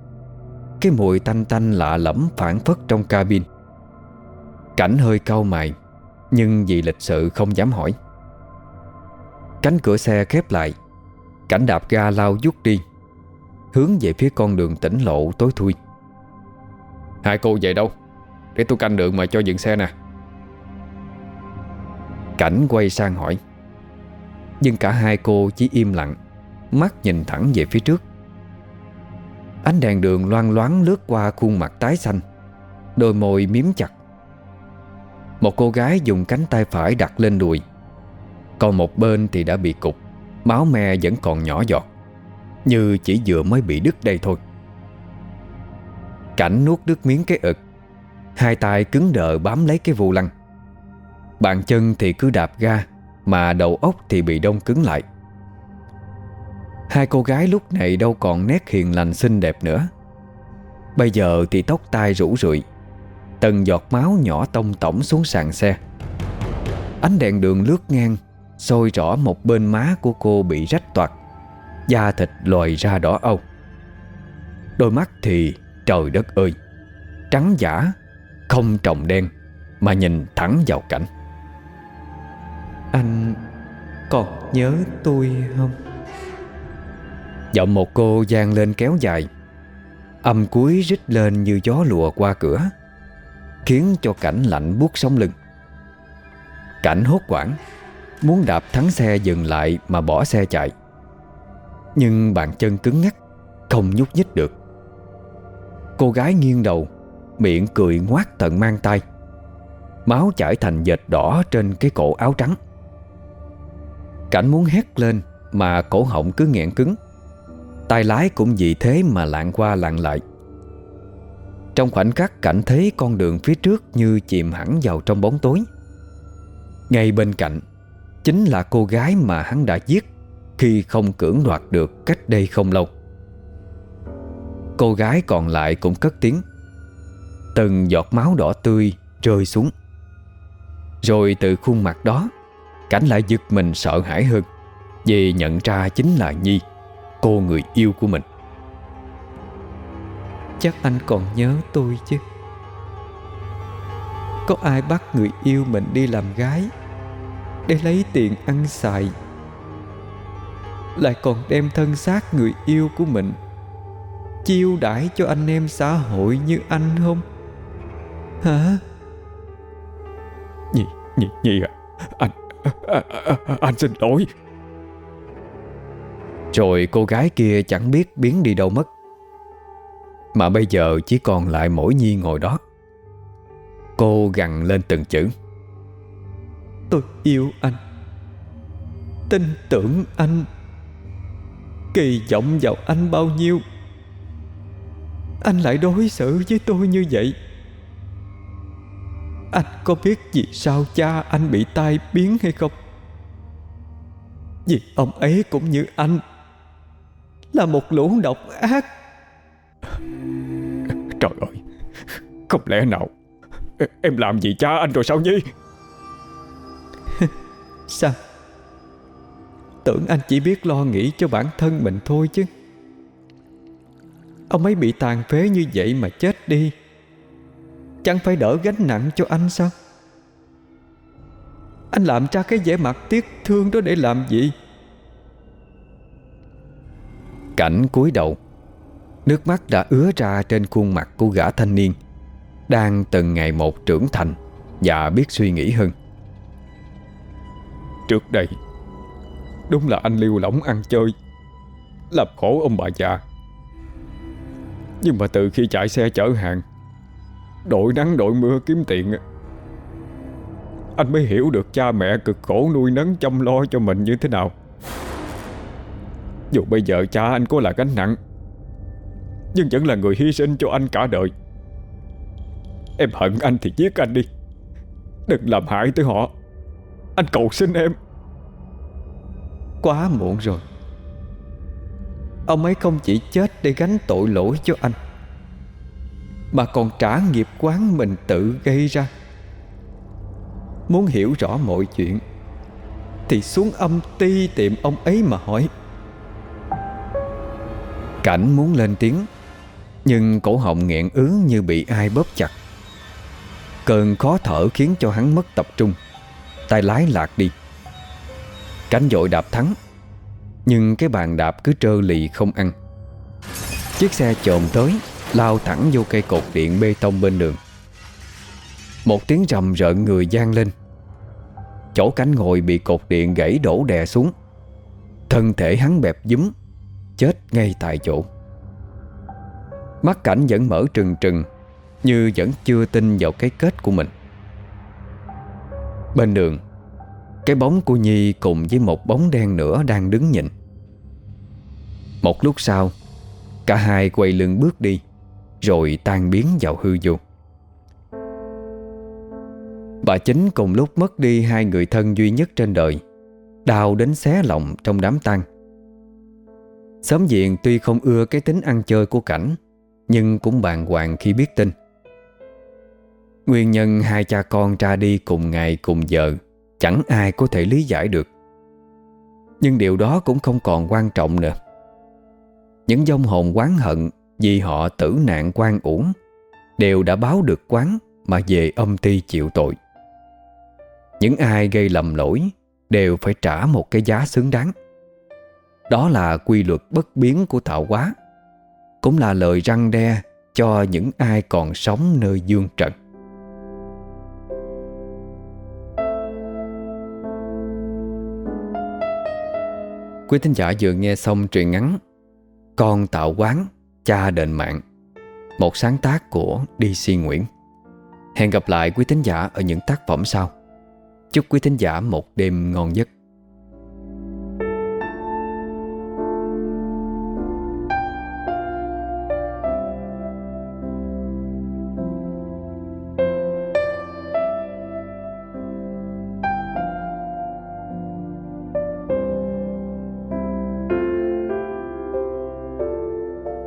[SPEAKER 1] cái mùi tanh tanh lạ lẫm phản phất trong cabin. Cảnh hơi cau mày Nhưng vì lịch sự không dám hỏi. Cánh cửa xe khép lại Cảnh đạp ga lao rút đi Hướng về phía con đường tỉnh lộ tối thui. Hai cô về đâu? Để tôi canh đường mà cho dừng xe nè. Cảnh quay sang hỏi Nhưng cả hai cô chỉ im lặng Mắt nhìn thẳng về phía trước Ánh đèn đường loang loáng lướt qua khuôn mặt tái xanh. Đôi môi miếm chặt. Một cô gái dùng cánh tay phải đặt lên đùi. Còn một bên thì đã bị cục, Máu me vẫn còn nhỏ giọt, Như chỉ vừa mới bị đứt đây thôi. Cảnh nuốt nước miếng cái ực, Hai tay cứng đờ bám lấy cái vô lăng. Bàn chân thì cứ đạp ga, Mà đầu óc thì bị đông cứng lại. Hai cô gái lúc này đâu còn nét hiền lành xinh đẹp nữa. Bây giờ thì tóc tai rủ rượi Từng giọt máu nhỏ tông tổng xuống sàn xe. Ánh đèn đường lướt ngang soi rõ một bên má của cô bị rách toạc, Da thịt lòi ra đỏ âu. Đôi mắt thì, trời đất ơi, Trắng giả, Không trồng đen, Mà nhìn thẳng vào cảnh.
[SPEAKER 3] Anh còn nhớ tôi không?
[SPEAKER 1] Giọng một cô gian lên kéo dài. Âm cuối rít lên như gió lùa qua cửa, Khiến cho cảnh lạnh buốt sống lưng. Cảnh hốt quảng Muốn đạp thắng xe dừng lại Mà bỏ xe chạy. Nhưng bàn chân cứng ngắc, Không nhúc nhích được. Cô gái nghiêng đầu, Miệng cười ngoác tận mang tay Máu chảy thành dệt đỏ trên cái cổ áo trắng. Cảnh muốn hét lên Mà cổ họng cứ nghẹn cứng tay lái cũng vì thế mà lạng qua lạng lại. Trong khoảnh khắc cảnh thấy con đường phía trước Như chìm hẳn vào trong bóng tối. Ngay bên cạnh, Chính là cô gái mà hắn đã giết Khi không cưỡng đoạt được cách đây không lâu. Cô gái còn lại cũng cất tiếng. Từng giọt máu đỏ tươi rơi xuống. Rồi từ khuôn mặt đó, Cảnh lại giật mình sợ hãi hơn, Vì nhận ra chính là Nhi. Cô người yêu của mình.
[SPEAKER 3] Chắc anh còn nhớ tôi chứ? Có ai bắt người yêu mình đi làm gái Để lấy tiền ăn xài Lại còn đem thân xác người yêu của mình Chiêu đãi cho anh em xã hội như anh không? Hả?
[SPEAKER 2] Nhi, Nhi, Nhi à Anh, à, à, à, anh xin lỗi
[SPEAKER 1] rồi cô gái kia chẳng biết biến đi đâu mất. Mà bây giờ chỉ còn lại mỗi Nhi ngồi đó. Cô gằn lên từng chữ.
[SPEAKER 3] Tôi yêu anh. Tin tưởng anh. Kỳ vọng vào anh bao nhiêu? Anh lại đối xử với tôi như vậy. Anh có biết vì sao cha anh bị tai biến hay không? Vì ông ấy cũng như anh. Là một lũ độc ác.
[SPEAKER 2] Trời ơi Không lẽ nào? Em làm gì cha anh rồi sao Nhi
[SPEAKER 3] Sao? Tưởng anh chỉ biết lo nghĩ cho bản thân mình thôi chứ. Ông ấy bị tàn phế như vậy mà chết đi. Chẳng phải đỡ gánh nặng cho anh sao? Anh làm ra cái vẻ mặt tiếc thương đó để làm gì
[SPEAKER 1] Cảnh cúi đầu. Nước mắt đã ứa ra trên khuôn mặt của gã thanh niên, Đang từng ngày một trưởng thành Và biết suy nghĩ hơn.
[SPEAKER 2] Trước đây, Đúng là anh liêu lỏng ăn chơi, Làm khổ ông bà già. Nhưng mà từ khi chạy xe chở hàng, Đội nắng đội mưa kiếm tiền, Anh mới hiểu được cha mẹ cực khổ nuôi nấng chăm lo cho mình như thế nào. Dù bây giờ cha anh có là gánh nặng, Nhưng vẫn là người hy sinh cho anh cả đời. Em hận anh thì giết anh đi. Đừng làm hại tới họ. Anh cầu xin em.
[SPEAKER 3] Quá muộn rồi. Ông ấy không chỉ chết để gánh tội lỗi cho anh, Mà còn trả nghiệp quán mình tự gây ra. Muốn hiểu rõ mọi chuyện, Thì xuống âm ti tìm ông ấy mà hỏi.
[SPEAKER 1] Cảnh muốn lên tiếng, Nhưng cổ họng nghẹn ứ như bị ai bóp chặt. Cơn khó thở khiến cho hắn mất tập trung, tay lái lạc đi. Cảnh dội đạp thắng, Nhưng cái bàn đạp cứ trơ lì không ăn. Chiếc xe trồm tới, Lao thẳng vô cây cột điện bê tông bên đường. Một tiếng rầm rợn người gian lên. Chỗ cánh ngồi bị cột điện gãy đổ đè xuống. Thân thể hắn bẹp dúm Chết ngay tại chỗ. Mắt cảnh vẫn mở trừng trừng, Như vẫn chưa tin vào cái kết của mình. Bên đường, Cái bóng của Nhi cùng với một bóng đen nữa đang đứng nhìn. Một lúc sau, Cả hai quay lưng bước đi, Rồi tan biến vào hư vô. Bà chính cùng lúc mất đi hai người thân duy nhất trên đời, Đau đến xé lòng trong đám tang. Sớm diện tuy không ưa cái tính ăn chơi của cảnh, Nhưng cũng bàng hoàng khi biết tin. Nguyên nhân hai cha con ra đi cùng ngày cùng giờ, Chẳng ai có thể lý giải được. Nhưng điều đó cũng không còn quan trọng nữa. Những dông hồn quán hận Vì họ tử nạn quan uổng Đều đã báo được quán Mà về âm ty chịu tội. Những ai gây lầm lỗi Đều phải trả một cái giá xứng đáng. Đó là quy luật bất biến của tạo hóa Cũng là lời răng đe Cho những ai còn sống nơi dương trần Quý thính giả vừa nghe xong truyện ngắn Con tạo quán, cha đền mạng Một sáng tác của DC Nguyễn. Hẹn gặp lại quý thính giả ở những tác phẩm sau. Chúc quý thính giả một đêm ngon giấc.